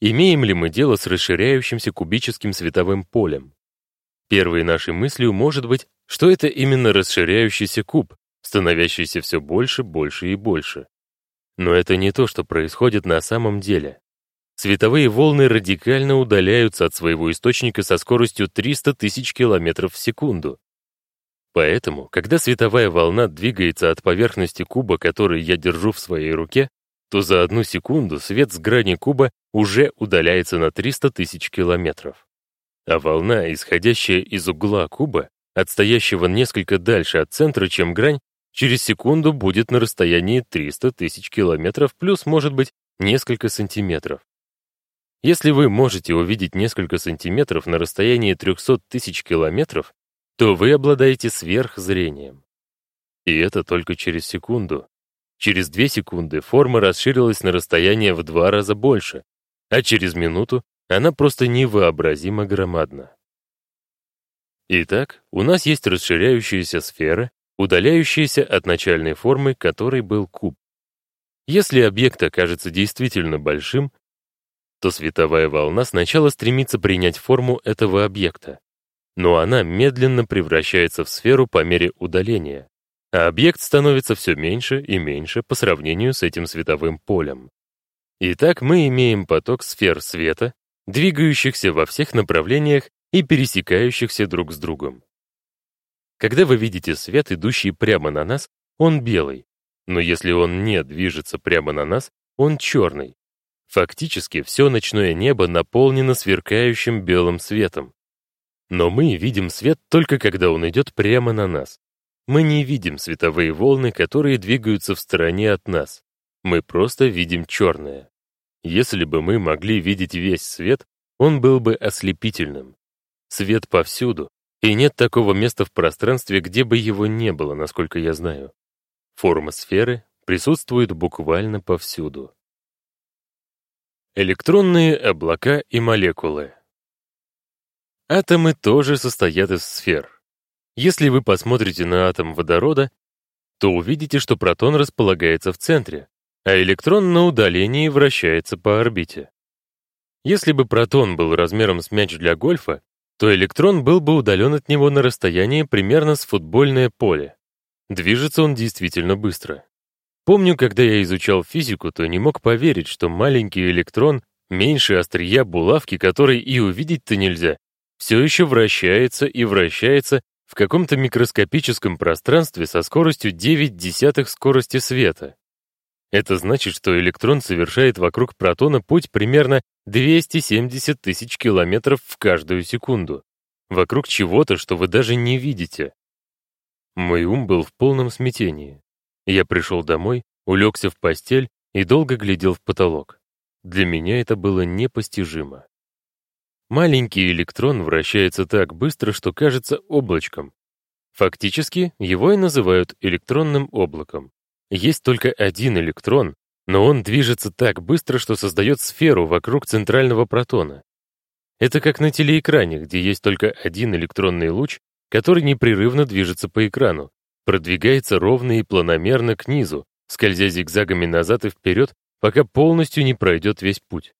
Имеем ли мы дело с расширяющимся кубическим световым полем? Первой нашей мыслью может быть, что это именно расширяющийся куб, становящийся все больше, больше и больше. Но это не то, что происходит на самом деле. Световые волны радикально удаляются от своего источника со скоростью 300 тысяч километров в секунду. Поэтому, когда световая волна двигается от поверхности куба, который я держу в своей руке, то за одну секунду свет с грани куба уже удаляется на 300 тысяч километров. А волна, исходящая из угла куба, отстоящего несколько дальше от центра, чем грань, через секунду будет на расстоянии 300 тысяч километров плюс, может быть, несколько сантиметров. Если вы можете увидеть несколько сантиметров на расстоянии 300 тысяч километров, то вы обладаете сверхзрением. И это только через секунду. Через две секунды форма расширилась на расстояние в два раза больше, а через минуту она просто невообразимо громадна. Итак, у нас есть расширяющаяся сфера, удаляющаяся от начальной формы, которой был куб. Если объект окажется действительно большим, то световая волна сначала стремится принять форму этого объекта, но она медленно превращается в сферу по мере удаления, а объект становится все меньше и меньше по сравнению с этим световым полем. Итак, мы имеем поток сфер света, двигающихся во всех направлениях и пересекающихся друг с другом. Когда вы видите свет, идущий прямо на нас, он белый, но если он не движется прямо на нас, он черный. Фактически все ночное небо наполнено сверкающим белым светом. Но мы видим свет только когда он идет прямо на нас. Мы не видим световые волны, которые двигаются в стороне от нас. Мы просто видим черное. Если бы мы могли видеть весь свет, он был бы ослепительным. Свет повсюду, и нет такого места в пространстве, где бы его не было, насколько я знаю. Форма сферы присутствует буквально повсюду. Электронные облака и молекулы. Атомы тоже состоят из сфер. Если вы посмотрите на атом водорода, то увидите, что протон располагается в центре, а электрон на удалении вращается по орбите. Если бы протон был размером с мяч для гольфа, то электрон был бы удален от него на расстояние примерно с футбольное поле. Движется он действительно быстро. Помню, когда я изучал физику, то не мог поверить, что маленький электрон, меньше острия булавки, который и увидеть-то нельзя, все еще вращается и вращается в каком-то микроскопическом пространстве со скоростью 9 десятых скорости света. Это значит, что электрон совершает вокруг протона путь примерно 270 тысяч километров в каждую секунду, вокруг чего-то, что вы даже не видите. Мой ум был в полном смятении. Я пришел домой, улегся в постель и долго глядел в потолок. Для меня это было непостижимо. Маленький электрон вращается так быстро, что кажется облачком. Фактически, его и называют электронным облаком. Есть только один электрон, но он движется так быстро, что создает сферу вокруг центрального протона. Это как на телеэкране, где есть только один электронный луч, который непрерывно движется по экрану, продвигается ровно и планомерно к низу, скользя зигзагами назад и вперед, пока полностью не пройдет весь путь.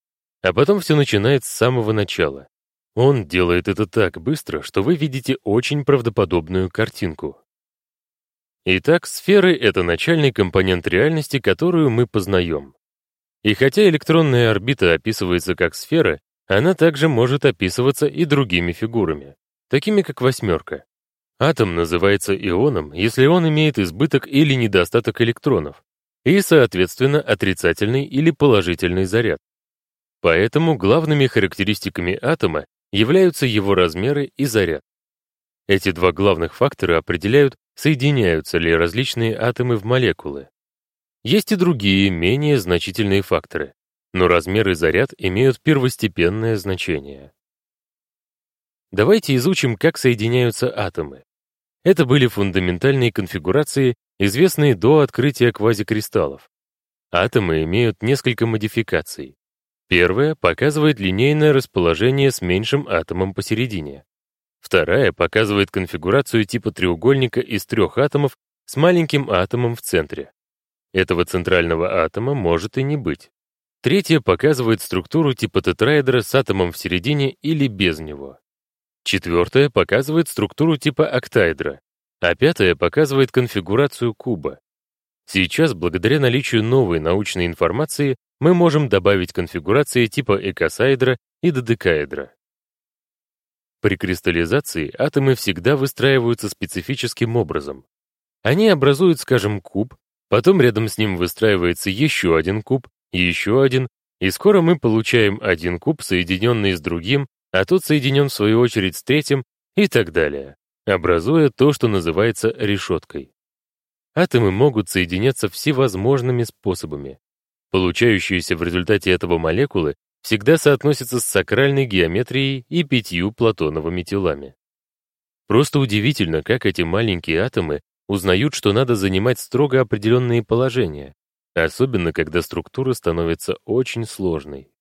А потом все начинает с самого начала. Он делает это так быстро, что вы видите очень правдоподобную картинку. Итак, сферы — это начальный компонент реальности, которую мы познаем. И хотя электронная орбита описывается как сфера, она также может описываться и другими фигурами, такими как восьмерка. Атом называется ионом, если он имеет избыток или недостаток электронов, и, соответственно, отрицательный или положительный заряд. Поэтому главными характеристиками атома являются его размеры и заряд. Эти два главных фактора определяют, соединяются ли различные атомы в молекулы. Есть и другие, менее значительные факторы, но размер и заряд имеют первостепенное значение. Давайте изучим, как соединяются атомы. Это были фундаментальные конфигурации, известные до открытия квазикристаллов. Атомы имеют несколько модификаций. Первая показывает линейное расположение с меньшим атомом посередине. Вторая показывает конфигурацию типа треугольника из трех атомов с маленьким атомом в центре. Этого центрального атома может и не быть. Третья показывает структуру типа тетраэдра с атомом в середине или без него. Четвертая показывает структуру типа октаэдра, а пятая показывает конфигурацию куба. Сейчас, благодаря наличию новой научной информации, мы можем добавить конфигурации типа экосаэдра и додекаэдра. При кристаллизации атомы всегда выстраиваются специфическим образом. Они образуют, скажем, куб, потом рядом с ним выстраивается еще один куб, еще один, и скоро мы получаем один куб, соединенный с другим, а тот соединен в свою очередь с третьим и так далее, образуя то, что называется решеткой. Атомы могут соединяться всевозможными способами. Получающиеся в результате этого молекулы всегда соотносятся с сакральной геометрией и пятью платоновыми телами. Просто удивительно, как эти маленькие атомы узнают, что надо занимать строго определенные положения, особенно когда структура становится очень сложной.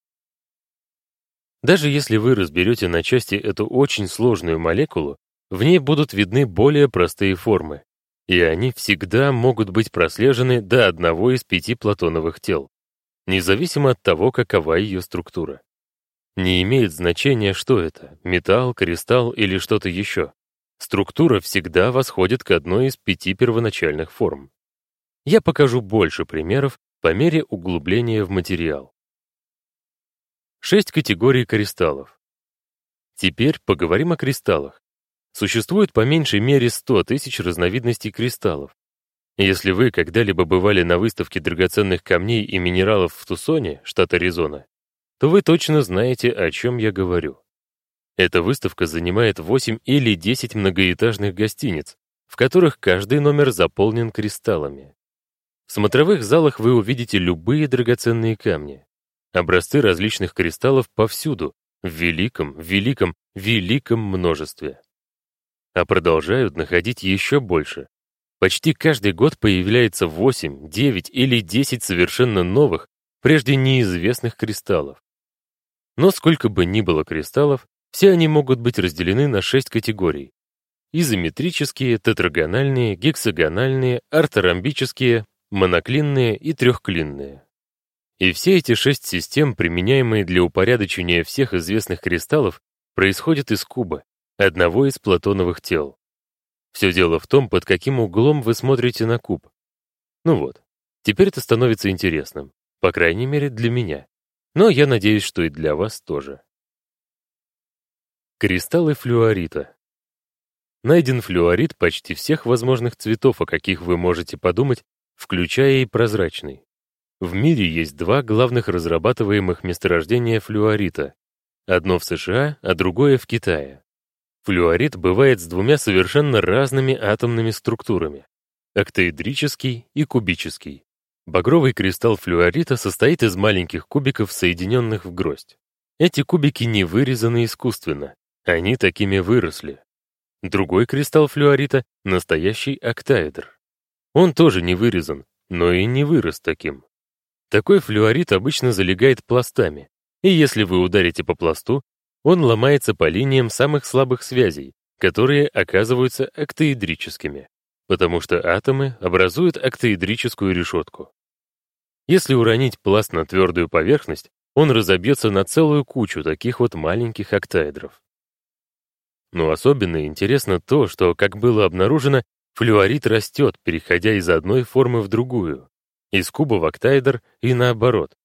Даже если вы разберете на части эту очень сложную молекулу, в ней будут видны более простые формы, и они всегда могут быть прослежены до одного из пяти платоновых тел, независимо от того, какова ее структура. Не имеет значения, что это — металл, кристалл или что-то еще. Структура всегда восходит к одной из пяти первоначальных форм. Я покажу больше примеров по мере углубления в материал. Шесть категорий кристаллов. Теперь поговорим о кристаллах. Существует по меньшей мере 100 тысяч разновидностей кристаллов. Если вы когда-либо бывали на выставке драгоценных камней и минералов в Тусоне, штат Аризона, то вы точно знаете, о чем я говорю. Эта выставка занимает 8 или 10 многоэтажных гостиниц, в которых каждый номер заполнен кристаллами. В смотровых залах вы увидите любые драгоценные камни. Образцы различных кристаллов повсюду, в великом, великом, великом множестве. А продолжают находить еще больше. Почти каждый год появляется 8, 9 или 10 совершенно новых, прежде неизвестных кристаллов. Но сколько бы ни было кристаллов, все они могут быть разделены на 6 категорий. Изометрические, тетрагональные, гексагональные, орторамбические, моноклинные и трехклинные. И все эти шесть систем, применяемые для упорядочения всех известных кристаллов, происходят из куба, одного из платоновых тел. Все дело в том, под каким углом вы смотрите на куб. Ну вот, теперь это становится интересным, по крайней мере для меня. Но я надеюсь, что и для вас тоже. Кристаллы флюорита. Найден флюорит почти всех возможных цветов, о каких вы можете подумать, включая и прозрачный. В мире есть два главных разрабатываемых месторождения флюорита. Одно в США, а другое в Китае. Флюорит бывает с двумя совершенно разными атомными структурами — октаэдрический и кубический. Багровый кристалл флюорита состоит из маленьких кубиков, соединенных в гроздь. Эти кубики не вырезаны искусственно, они такими выросли. Другой кристалл флюорита — настоящий октаэдр. Он тоже не вырезан, но и не вырос таким. Такой флюорит обычно залегает пластами, и если вы ударите по пласту, он ломается по линиям самых слабых связей, которые оказываются октаэдрическими, потому что атомы образуют октаэдрическую решетку. Если уронить пласт на твердую поверхность, он разобьется на целую кучу таких вот маленьких октаэдров. Но особенно интересно то, что, как было обнаружено, флюорит растет, переходя из одной формы в другую, из куба в октаэдр и наоборот.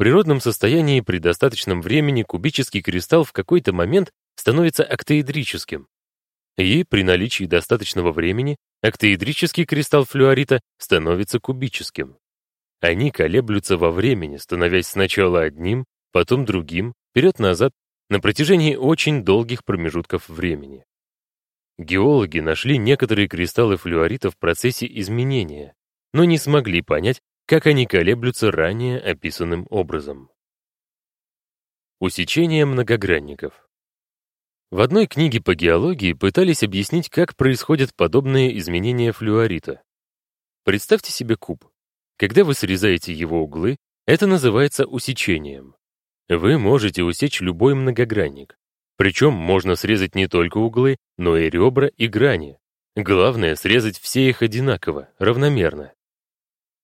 Природном состоянии при достаточном времени кубический кристалл в какой-то момент становится октаэдрическим. И при наличии достаточного времени октаэдрический кристалл флюорита становится кубическим. Они колеблются во времени, становясь сначала одним, потом другим, вперед-назад, на протяжении очень долгих промежутков времени. Геологи нашли некоторые кристаллы флюорита в процессе изменения, но не смогли понять, как они колеблются ранее описанным образом. Усечение многогранников. В одной книге по геологии пытались объяснить, как происходят подобные изменения флюорита. Представьте себе куб. Когда вы срезаете его углы, это называется усечением. Вы можете усечь любой многогранник. Причем можно срезать не только углы, но и ребра и грани. Главное — срезать все их одинаково, равномерно.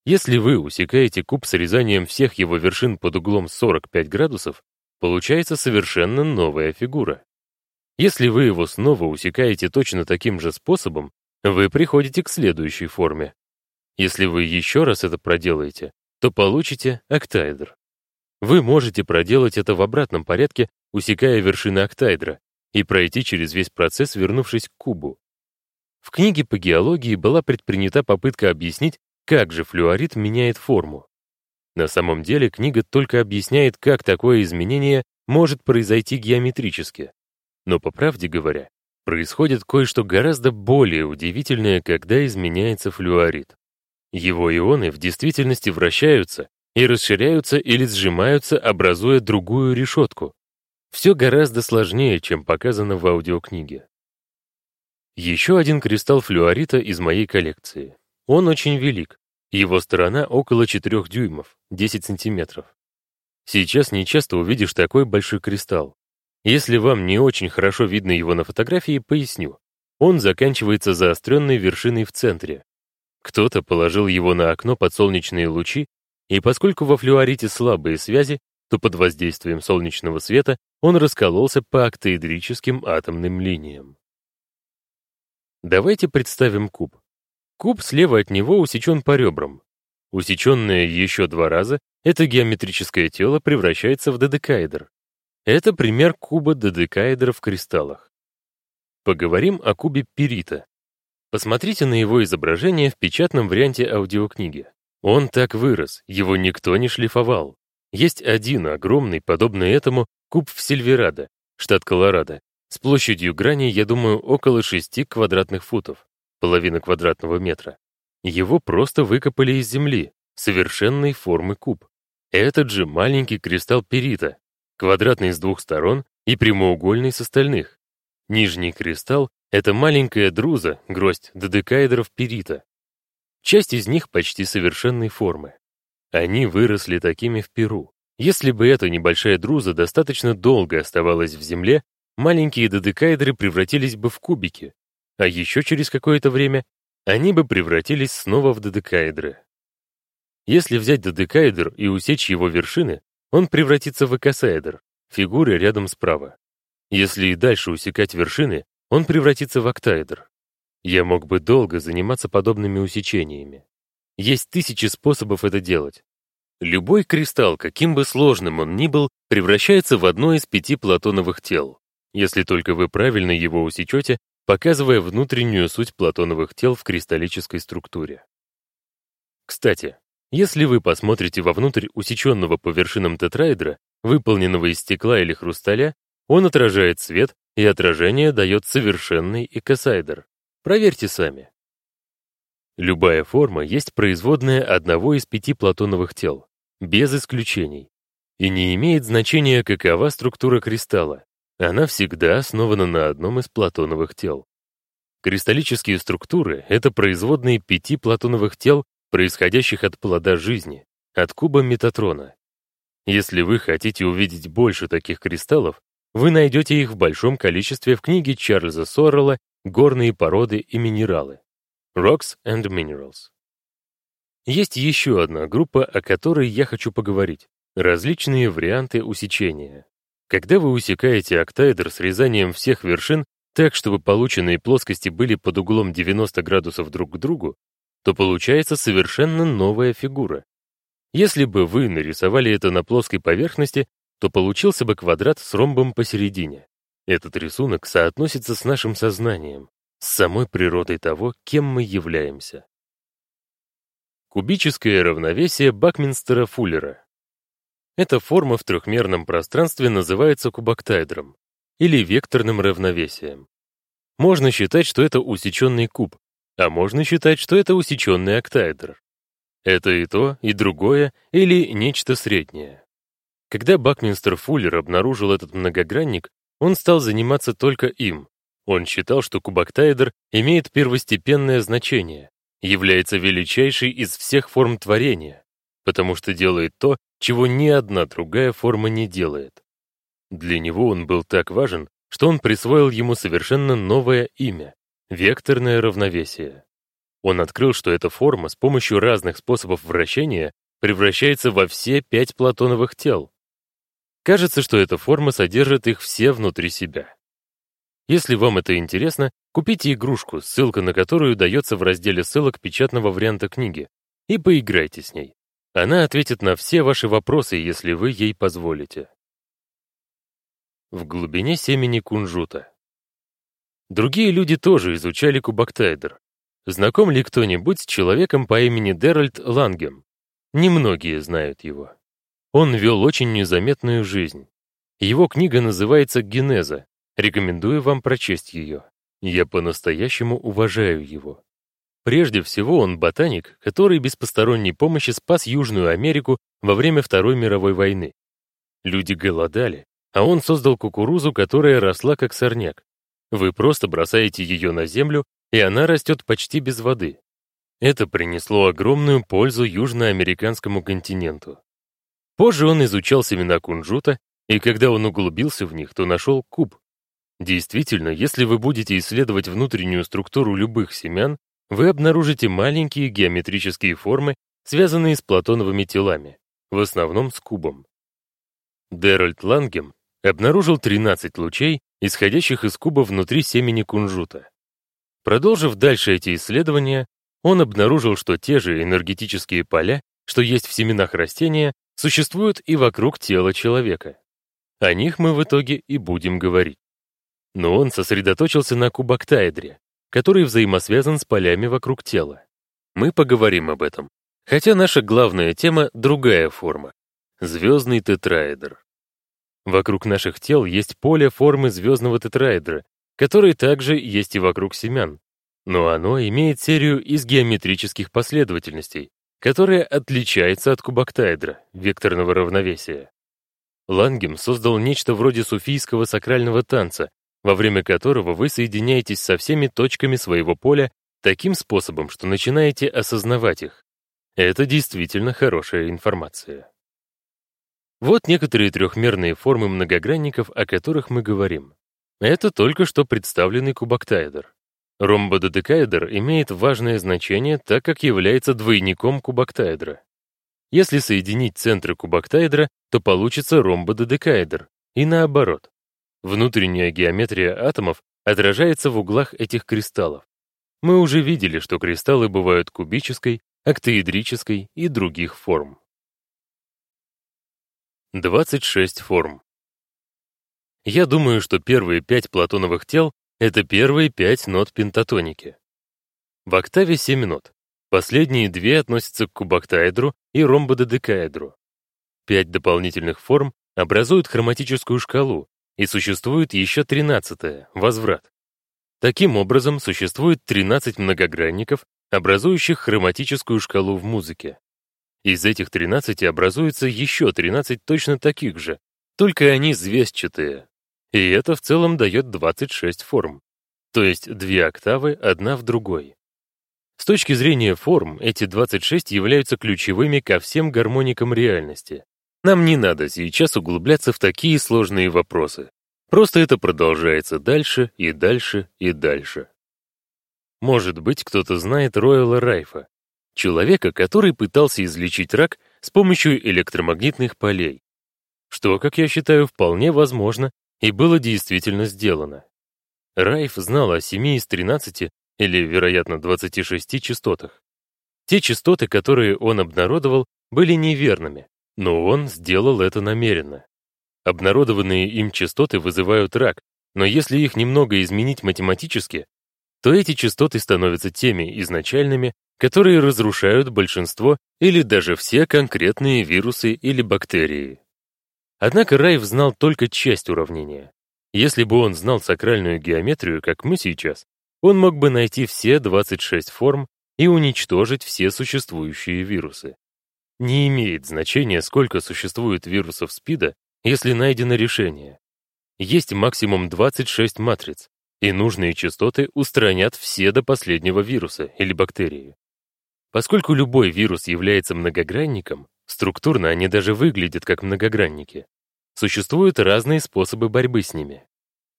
Если вы усекаете куб срезанием всех его вершин под углом 45 градусов, получается совершенно новая фигура. Если вы его снова усекаете точно таким же способом, вы приходите к следующей форме. Если вы еще раз это проделаете, то получите октаэдр. Вы можете проделать это в обратном порядке, усекая вершины октаэдра, и пройти через весь процесс, вернувшись к кубу. В книге по геологии была предпринята попытка объяснить, как же флюорит меняет форму. На самом деле книга только объясняет, как такое изменение может произойти геометрически. Но, по правде говоря, происходит кое-что гораздо более удивительное, когда изменяется флюорит. Его ионы в действительности вращаются и расширяются или сжимаются, образуя другую решетку. Все гораздо сложнее, чем показано в аудиокниге. Еще один кристалл флюорита из моей коллекции. Он очень велик. Его сторона около 4 дюймов, 10 сантиметров. Сейчас не часто увидишь такой большой кристалл. Если вам не очень хорошо видно его на фотографии, поясню. Он заканчивается заостренной вершиной в центре, кто-то положил его на окно под солнечные лучи, и поскольку во флюорите слабые связи, то под воздействием солнечного света он раскололся по октаэдрическим атомным линиям. Давайте представим куб. Куб слева от него усечен по ребрам. Усеченное еще два раза, это геометрическое тело превращается в додекаэдр. Это пример куба додекаэдра в кристаллах. Поговорим о кубе перита. Посмотрите на его изображение в печатном варианте аудиокниги. Он так вырос, его никто не шлифовал. Есть один огромный, подобный этому, куб в Сильверадо, штат Колорадо, с площадью грани, я думаю, около 6 квадратных футов, половина квадратного метра. Его просто выкопали из земли, совершенной формы куб. Этот же маленький кристалл перита, квадратный с двух сторон и прямоугольный с остальных. Нижний кристалл это маленькая друза, гроздь додекаэдров перита. Часть из них почти совершенной формы. Они выросли такими в Перу. Если бы эта небольшая друза достаточно долго оставалась в земле, маленькие додекаэдры превратились бы в кубики, а еще через какое-то время они бы превратились снова в додекаэдры. Если взять додекаэдр и усечь его вершины, он превратится в экосаэдр, фигуры рядом справа. Если и дальше усекать вершины, он превратится в октаэдр. Я мог бы долго заниматься подобными усечениями. Есть тысячи способов это делать. Любой кристалл, каким бы сложным он ни был, превращается в одно из пяти платоновых тел, если только вы правильно его усечете, показывая внутреннюю суть платоновых тел в кристаллической структуре. Кстати, если вы посмотрите вовнутрь усеченного по вершинам тетраэдра, выполненного из стекла или хрусталя, он отражает свет, и отражение дает совершенный экосайдер. Проверьте сами. Любая форма есть производная одного из пяти платоновых тел, без исключений. И не имеет значения, какова структура кристалла. Она всегда основана на одном из платоновых тел. Кристаллические структуры — это производные пяти платоновых тел, происходящих от плода жизни, от куба Метатрона. Если вы хотите увидеть больше таких кристаллов, вы найдете их в большом количестве в книге Чарльза Соррелла «Горные породы и минералы» Rocks and Minerals. Есть еще одна группа, о которой я хочу поговорить. Различные варианты усечения. Когда вы усекаете октаэдр с резанием всех вершин, так, чтобы полученные плоскости были под углом 90 градусов друг к другу, то получается совершенно новая фигура. Если бы вы нарисовали это на плоской поверхности, то получился бы квадрат с ромбом посередине. Этот рисунок соотносится с нашим сознанием, с самой природой того, кем мы являемся. Кубическое равновесие Бакминстера-Фуллера. Эта форма в трехмерном пространстве называется кубоктайдром или векторным равновесием. Можно считать, что это усеченный куб, а можно считать, что это усеченный октаэдр. Это и то, и другое, или нечто среднее. Когда Бакминстер Фуллер обнаружил этот многогранник, он стал заниматься только им. Он считал, что кубоктаэдр имеет первостепенное значение, является величайшей из всех форм творения, потому что делает то, чего ни одна другая форма не делает. Для него он был так важен, что он присвоил ему совершенно новое имя — векторное равновесие. Он открыл, что эта форма с помощью разных способов вращения превращается во все пять платоновых тел. Кажется, что эта форма содержит их все внутри себя. Если вам это интересно, купите игрушку, ссылка на которую дается в разделе ссылок печатного варианта книги, и поиграйте с ней. Она ответит на все ваши вопросы, если вы ей позволите. В глубине семени кунжута. Другие люди тоже изучали кубоктайдер. Знаком ли кто-нибудь с человеком по имени Деральд Лангем? Немногие знают его. Он вел очень незаметную жизнь. Его книга называется «Генеза». Рекомендую вам прочесть ее. Я по-настоящему уважаю его. Прежде всего, он ботаник, который без посторонней помощи спас Южную Америку во время Второй мировой войны. Люди голодали, а он создал кукурузу, которая росла как сорняк. Вы просто бросаете ее на землю, и она растет почти без воды. Это принесло огромную пользу южноамериканскому континенту. Позже он изучал семена кунжута, и когда он углубился в них, то нашел куб. Действительно, если вы будете исследовать внутреннюю структуру любых семян, вы обнаружите маленькие геометрические формы, связанные с платоновыми телами, в основном с кубом. Деральд Лангем обнаружил 13 лучей, исходящих из куба внутри семени кунжута. Продолжив дальше эти исследования, он обнаружил, что те же энергетические поля, что есть в семенах растения, существуют и вокруг тела человека. О них мы в итоге и будем говорить. Но он сосредоточился на кубоктаэдре, который взаимосвязан с полями вокруг тела. Мы поговорим об этом. Хотя наша главная тема — другая форма — звездный тетраэдр. Вокруг наших тел есть поле формы звездного тетраэдра, который также есть и вокруг семян. Но оно имеет серию из геометрических последовательностей, которая отличается от кубоктаэдра, векторного равновесия. Лангем создал нечто вроде суфийского сакрального танца, во время которого вы соединяетесь со всеми точками своего поля таким способом, что начинаете осознавать их. Это действительно хорошая информация. Вот некоторые трехмерные формы многогранников, о которых мы говорим. Это только что представленный кубоктаэдр. Ромбододекаэдр имеет важное значение, так как является двойником кубоктаэдра. Если соединить центры кубоктаэдра, то получится ромбододекаэдр, и наоборот. Внутренняя геометрия атомов отражается в углах этих кристаллов. Мы уже видели, что кристаллы бывают кубической, октаэдрической и других форм. 26 форм. Я думаю, что первые пять платоновых тел — это первые пять нот пентатоники. В октаве 7 нот. Последние две относятся к кубоктаэдру и ромбододекаэдру. Пять дополнительных форм образуют хроматическую шкалу, и существует еще тринадцатая — возврат. Таким образом, существует 13 многогранников, образующих хроматическую шкалу в музыке. Из этих 13 образуется еще 13 точно таких же, только они звездчатые. И это в целом дает 26 форм. То есть две октавы, одна в другой. С точки зрения форм, эти 26 являются ключевыми ко всем гармоникам реальности. Нам не надо сейчас углубляться в такие сложные вопросы. Просто это продолжается дальше и дальше и дальше. Может быть, кто-то знает Ройла Райфа, человека, который пытался излечить рак с помощью электромагнитных полей, что, как я считаю, вполне возможно и было действительно сделано. Райф знал о 7 из 13, или, вероятно, 26 частотах. Те частоты, которые он обнародовал, были неверными, но он сделал это намеренно. Обнародованные им частоты вызывают рак, но если их немного изменить математически, то эти частоты становятся теми изначальными, которые разрушают большинство или даже все конкретные вирусы или бактерии. Однако Райф знал только часть уравнения. Если бы он знал сакральную геометрию, как мы сейчас, он мог бы найти все 26 форм и уничтожить все существующие вирусы. Не имеет значения, сколько существует вирусов СПИДа, если найдено решение. Есть максимум 26 матриц, и нужные частоты устранят все до последнего вируса или бактерии. Поскольку любой вирус является многогранником, структурно они даже выглядят как многогранники, существуют разные способы борьбы с ними.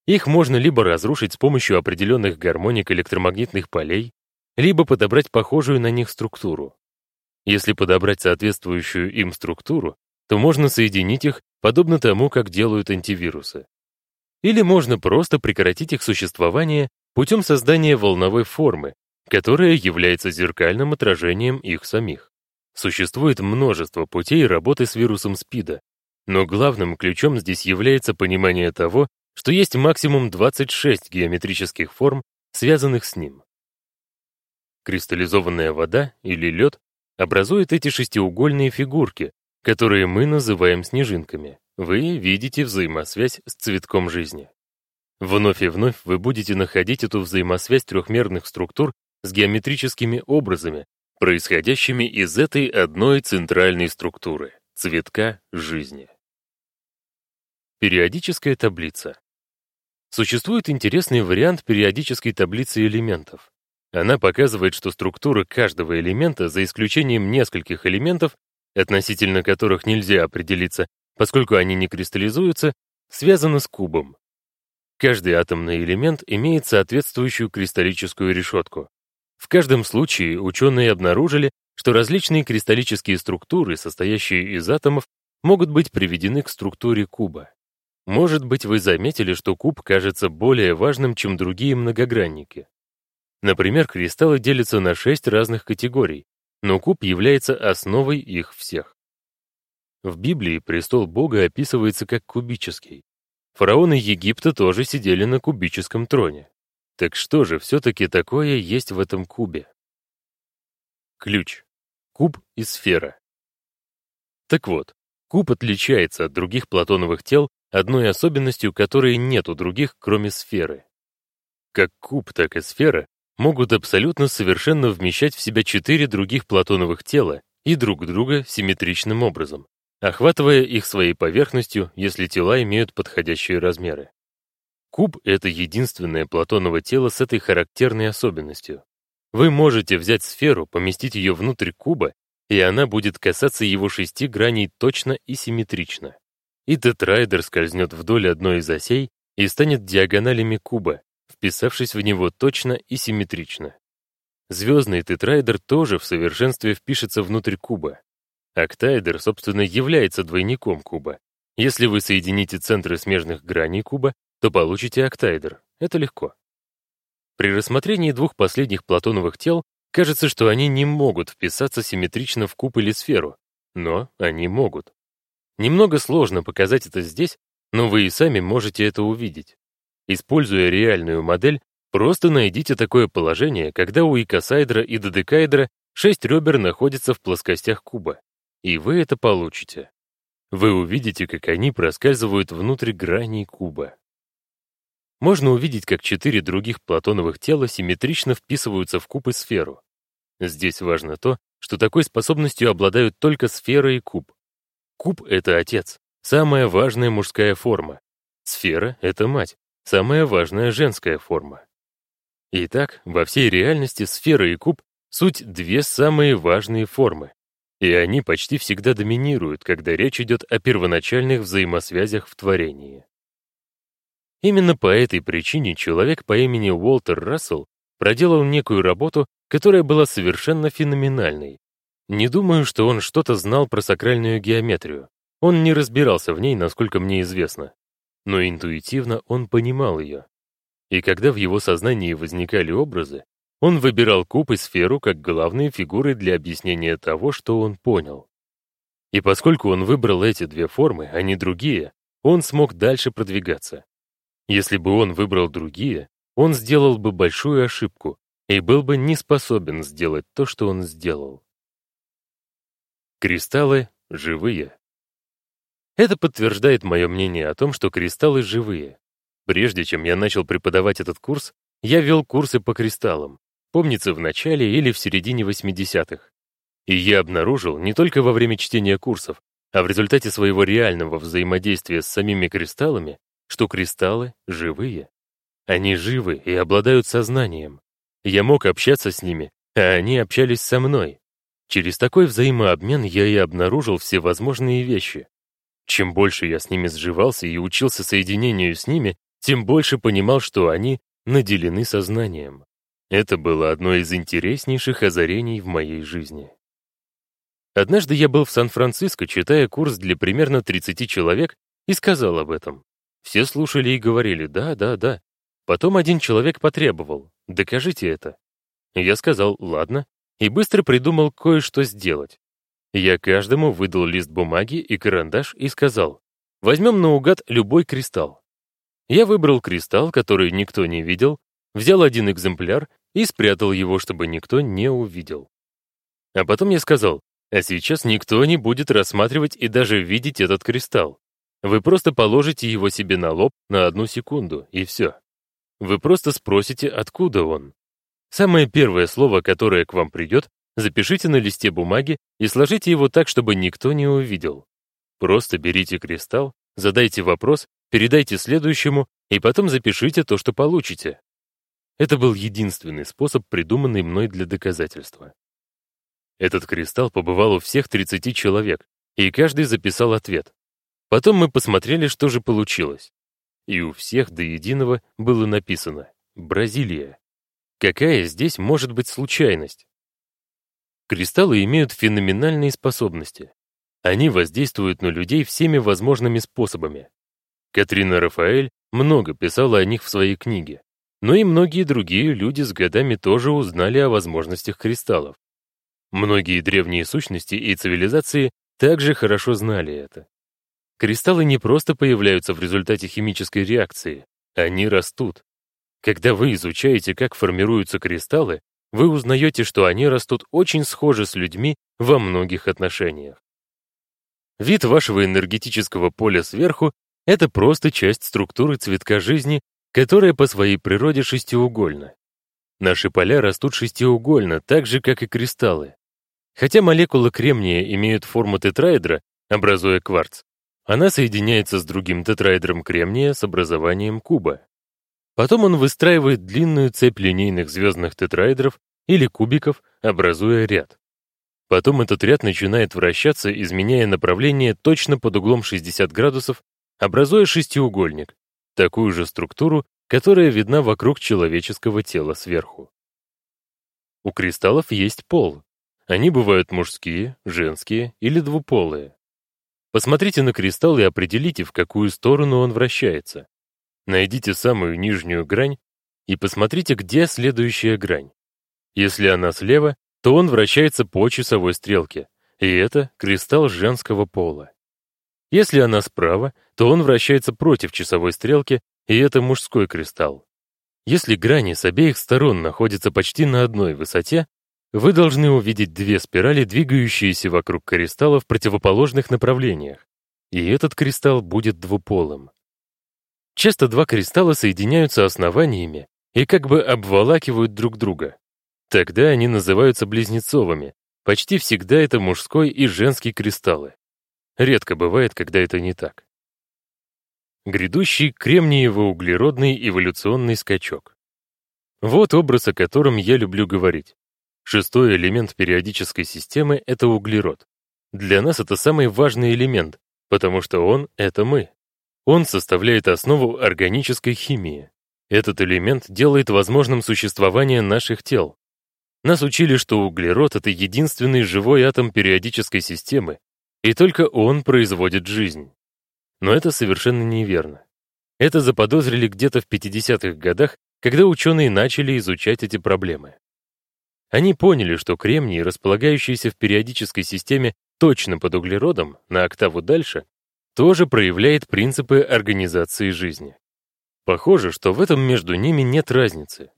Их можно либо разрушить с помощью определенных гармоник электромагнитных полей, либо подобрать похожую на них структуру. Если подобрать соответствующую им структуру, то можно соединить их, подобно тому, как делают антивирусы. Или можно просто прекратить их существование путем создания волновой формы, которая является зеркальным отражением их самих. Существует множество путей работы с вирусом СПИДа, но главным ключом здесь является понимание того, что есть максимум 26 геометрических форм, связанных с ним. Кристаллизованная вода или лед образует эти шестиугольные фигурки, которые мы называем снежинками. Вы видите взаимосвязь с цветком жизни. Вновь и вновь вы будете находить эту взаимосвязь трехмерных структур с геометрическими образами, происходящими из этой одной центральной структуры — цветка жизни. Периодическая таблица. Существует интересный вариант периодической таблицы элементов. Она показывает, что структура каждого элемента, за исключением нескольких элементов, относительно которых нельзя определиться, поскольку они не кристаллизуются, связана с кубом. Каждый атомный элемент имеет соответствующую кристаллическую решетку. В каждом случае ученые обнаружили, что различные кристаллические структуры, состоящие из атомов, могут быть приведены к структуре куба. Может быть, вы заметили, что куб кажется более важным, чем другие многогранники. Например, кристаллы делятся на шесть разных категорий, но куб является основой их всех. В Библии престол Бога описывается как кубический. Фараоны Египта тоже сидели на кубическом троне. Так что же все-таки такое есть в этом кубе? Ключ. Куб и сфера. Так вот, куб отличается от других платоновых тел одной особенностью, которой нет у других, кроме сферы. Как куб, так и сфера могут абсолютно совершенно вмещать в себя четыре других платоновых тела и друг друга симметричным образом, охватывая их своей поверхностью, если тела имеют подходящие размеры. Куб — это единственное платоново тело с этой характерной особенностью. Вы можете взять сферу, поместить ее внутрь куба, и она будет касаться его шести граней точно и симметрично и тетрайдер скользнет вдоль одной из осей и станет диагоналями куба, вписавшись в него точно и симметрично. Звездный тетрайдер тоже в совершенстве впишется внутрь куба. Октайдер, собственно, является двойником куба. Если вы соедините центры смежных граней куба, то получите октайдер. Это легко. При рассмотрении двух последних платоновых тел кажется, что они не могут вписаться симметрично в куб или сферу, но они могут. Немного сложно показать это здесь, но вы и сами можете это увидеть. Используя реальную модель, просто найдите такое положение, когда у икосайдера и додекаэдра шесть ребер находятся в плоскостях куба, и вы это получите. Вы увидите, как они проскальзывают внутрь граней куба. Можно увидеть, как четыре других платоновых тела симметрично вписываются в куб и сферу. Здесь важно то, что такой способностью обладают только сфера и куб. Куб — это отец, самая важная мужская форма. Сфера — это мать, самая важная женская форма. Итак, во всей реальности сфера и куб — суть две самые важные формы. И они почти всегда доминируют, когда речь идет о первоначальных взаимосвязях в творении. Именно по этой причине человек по имени Уолтер Рассел проделал некую работу, которая была совершенно феноменальной, не думаю, что он что-то знал про сакральную геометрию. Он не разбирался в ней, насколько мне известно. Но интуитивно он понимал ее. И когда в его сознании возникали образы, он выбирал куб и сферу как главные фигуры для объяснения того, что он понял. И поскольку он выбрал эти две формы, а не другие, он смог дальше продвигаться. Если бы он выбрал другие, он сделал бы большую ошибку и был бы не способен сделать то, что он сделал. Кристаллы живые. Это подтверждает мое мнение о том, что кристаллы живые. Прежде чем я начал преподавать этот курс, я вел курсы по кристаллам, помнится, в начале или в середине 80-х. И я обнаружил не только во время чтения курсов, а в результате своего реального взаимодействия с самими кристаллами, что кристаллы живые. Они живы и обладают сознанием. Я мог общаться с ними, а они общались со мной. Через такой взаимообмен я и обнаружил все возможные вещи. Чем больше я с ними сживался и учился соединению с ними, тем больше понимал, что они наделены сознанием. Это было одно из интереснейших озарений в моей жизни. Однажды я был в Сан-Франциско, читая курс для примерно 30 человек, и сказал об этом. Все слушали и говорили «да, да, да». Потом один человек потребовал «докажите это». Я сказал «ладно» и быстро придумал кое-что сделать. Я каждому выдал лист бумаги и карандаш и сказал «возьмем наугад любой кристалл». Я выбрал кристалл, который никто не видел, взял один экземпляр и спрятал его, чтобы никто не увидел. А потом я сказал а сейчас никто не будет рассматривать и даже видеть этот кристалл. Вы просто положите его себе на лоб на одну секунду, и все. Вы просто спросите, откуда он. Самое первое слово, которое к вам придет, запишите на листе бумаги и сложите его так, чтобы никто не увидел. Просто берите кристалл, задайте вопрос, передайте следующему и потом запишите то, что получите. Это был единственный способ, придуманный мной для доказательства. Этот кристалл побывал у всех 30 человек, и каждый записал ответ. Потом мы посмотрели, что же получилось. И у всех до единого было написано «Бразилия». Какая здесь может быть случайность? Кристаллы имеют феноменальные способности. Они воздействуют на людей всеми возможными способами. Катрина Рафаэль много писала о них в своей книге, но и многие другие люди с годами тоже узнали о возможностях кристаллов. Многие древние сущности и цивилизации также хорошо знали это. Кристаллы не просто появляются в результате химической реакции, они растут. Когда вы изучаете, как формируются кристаллы, вы узнаете, что они растут очень схожи с людьми во многих отношениях. Вид вашего энергетического поля сверху — это просто часть структуры цветка жизни, которая по своей природе шестиугольна. Наши поля растут шестиугольно, так же, как и кристаллы. Хотя молекулы кремния имеют форму тетраэдра, образуя кварц, она соединяется с другим тетраэдром кремния с образованием куба. Потом он выстраивает длинную цепь линейных звездных тетраэдров или кубиков, образуя ряд. Потом этот ряд начинает вращаться, изменяя направление точно под углом 60 градусов, образуя шестиугольник, такую же структуру, которая видна вокруг человеческого тела сверху. У кристаллов есть пол. Они бывают мужские, женские или двуполые. Посмотрите на кристалл и определите, в какую сторону он вращается. Найдите самую нижнюю грань и посмотрите, где следующая грань. Если она слева, то он вращается по часовой стрелке, и это кристалл женского пола. Если она справа, то он вращается против часовой стрелки, и это мужской кристалл. Если грани с обеих сторон находятся почти на одной высоте, вы должны увидеть две спирали, двигающиеся вокруг кристалла в противоположных направлениях, и этот кристалл будет двуполым. Часто два кристалла соединяются основаниями и как бы обволакивают друг друга. Тогда они называются близнецовыми. Почти всегда это мужской и женский кристаллы. Редко бывает, когда это не так. Грядущий кремниево-углеродный эволюционный скачок. Вот образ, о котором я люблю говорить. Шестой элемент периодической системы — это углерод. Для нас это самый важный элемент, потому что он — это мы. Он составляет основу органической химии. Этот элемент делает возможным существование наших тел. Нас учили, что углерод — это единственный живой атом периодической системы, и только он производит жизнь. Но это совершенно неверно. Это заподозрили где-то в 50-х годах когда ученые начали изучать эти проблемы. Они поняли, что кремний, располагающийся в периодической системе точно под углеродом, на октаву дальше, тоже проявляет принципы организации жизни. Похоже, что в этом между ними нет разницы.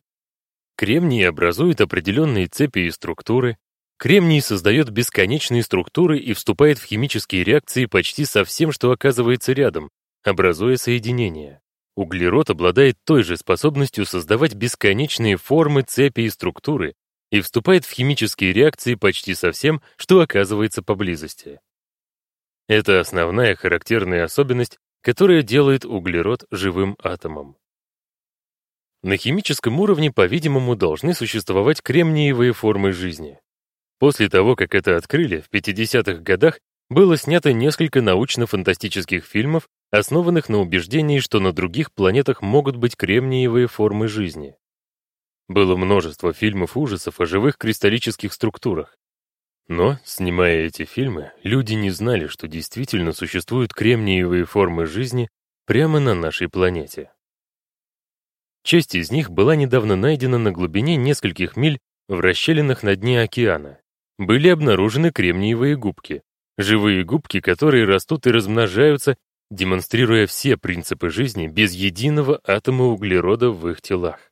Кремний образует определенные цепи и структуры, кремний создает бесконечные структуры и вступает в химические реакции почти со всем, что оказывается рядом, образуя соединения. Углерод обладает той же способностью создавать бесконечные формы, цепи и структуры и вступает в химические реакции почти со всем, что оказывается поблизости. Это основная характерная особенность, которая делает углерод живым атомом. На химическом уровне, по-видимому, должны существовать кремниевые формы жизни. После того, как это открыли, в 50-х годах было снято несколько научно-фантастических фильмов, основанных на убеждении, что на других планетах могут быть кремниевые формы жизни. Было множество фильмов ужасов о живых кристаллических структурах. Но, снимая эти фильмы, люди не знали, что действительно существуют кремниевые формы жизни прямо на нашей планете. Часть из них была недавно найдена на глубине нескольких миль в расщелинах на дне океана. Были обнаружены кремниевые губки, живые губки, которые растут и размножаются, демонстрируя все принципы жизни без единого атома углерода в их телах.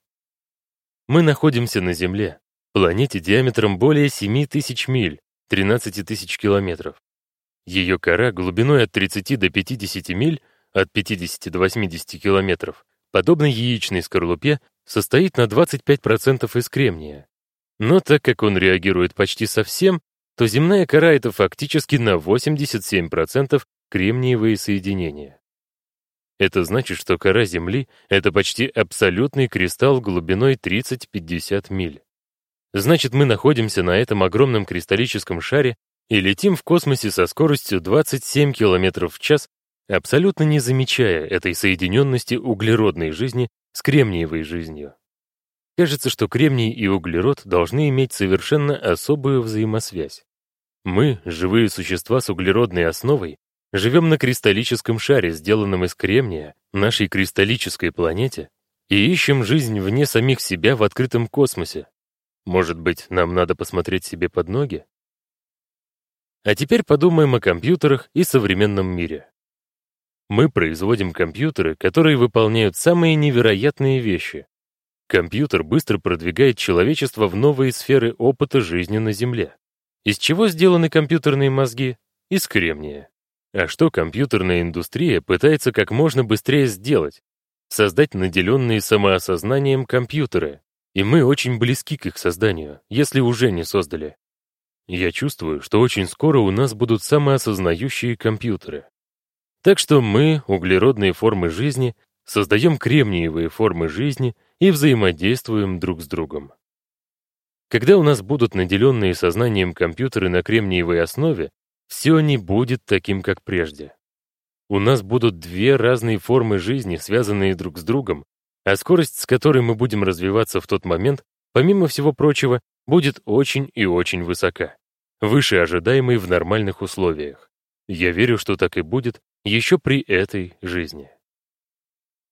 Мы находимся на Земле, планете диаметром более 7 тысяч миль, 13 тысяч километров. Ее кора глубиной от 30 до 50 миль, от 50 до 80 километров, подобно яичной скорлупе, состоит на 25% из кремния. Но так как он реагирует почти совсем, то земная кора — это фактически на 87% кремниевые соединения. Это значит, что кора Земли — это почти абсолютный кристалл глубиной 30-50 миль. Значит, мы находимся на этом огромном кристаллическом шаре и летим в космосе со скоростью 27 км в час, абсолютно не замечая этой соединенности углеродной жизни с кремниевой жизнью. Кажется, что кремний и углерод должны иметь совершенно особую взаимосвязь. Мы, живые существа с углеродной основой, живем на кристаллическом шаре, сделанном из кремния, нашей кристаллической планете, и ищем жизнь вне самих себя в открытом космосе. Может быть, нам надо посмотреть себе под ноги? А теперь подумаем о компьютерах и современном мире. Мы производим компьютеры, которые выполняют самые невероятные вещи. Компьютер быстро продвигает человечество в новые сферы опыта жизни на Земле. Из чего сделаны компьютерные мозги? Из кремния. А что компьютерная индустрия пытается как можно быстрее сделать? Создать наделенные самоосознанием компьютеры. И мы очень близки к их созданию, если уже не создали. Я чувствую, что очень скоро у нас будут самоосознающие компьютеры. Так что мы, углеродные формы жизни, создаем кремниевые формы жизни и взаимодействуем друг с другом. Когда у нас будут наделенные сознанием компьютеры на кремниевой основе, все не будет таким, как прежде. У нас будут две разные формы жизни, связанные друг с другом, а скорость, с которой мы будем развиваться в тот момент, помимо всего прочего, будет очень и очень высока, выше ожидаемой в нормальных условиях. Я верю, что так и будет еще при этой жизни.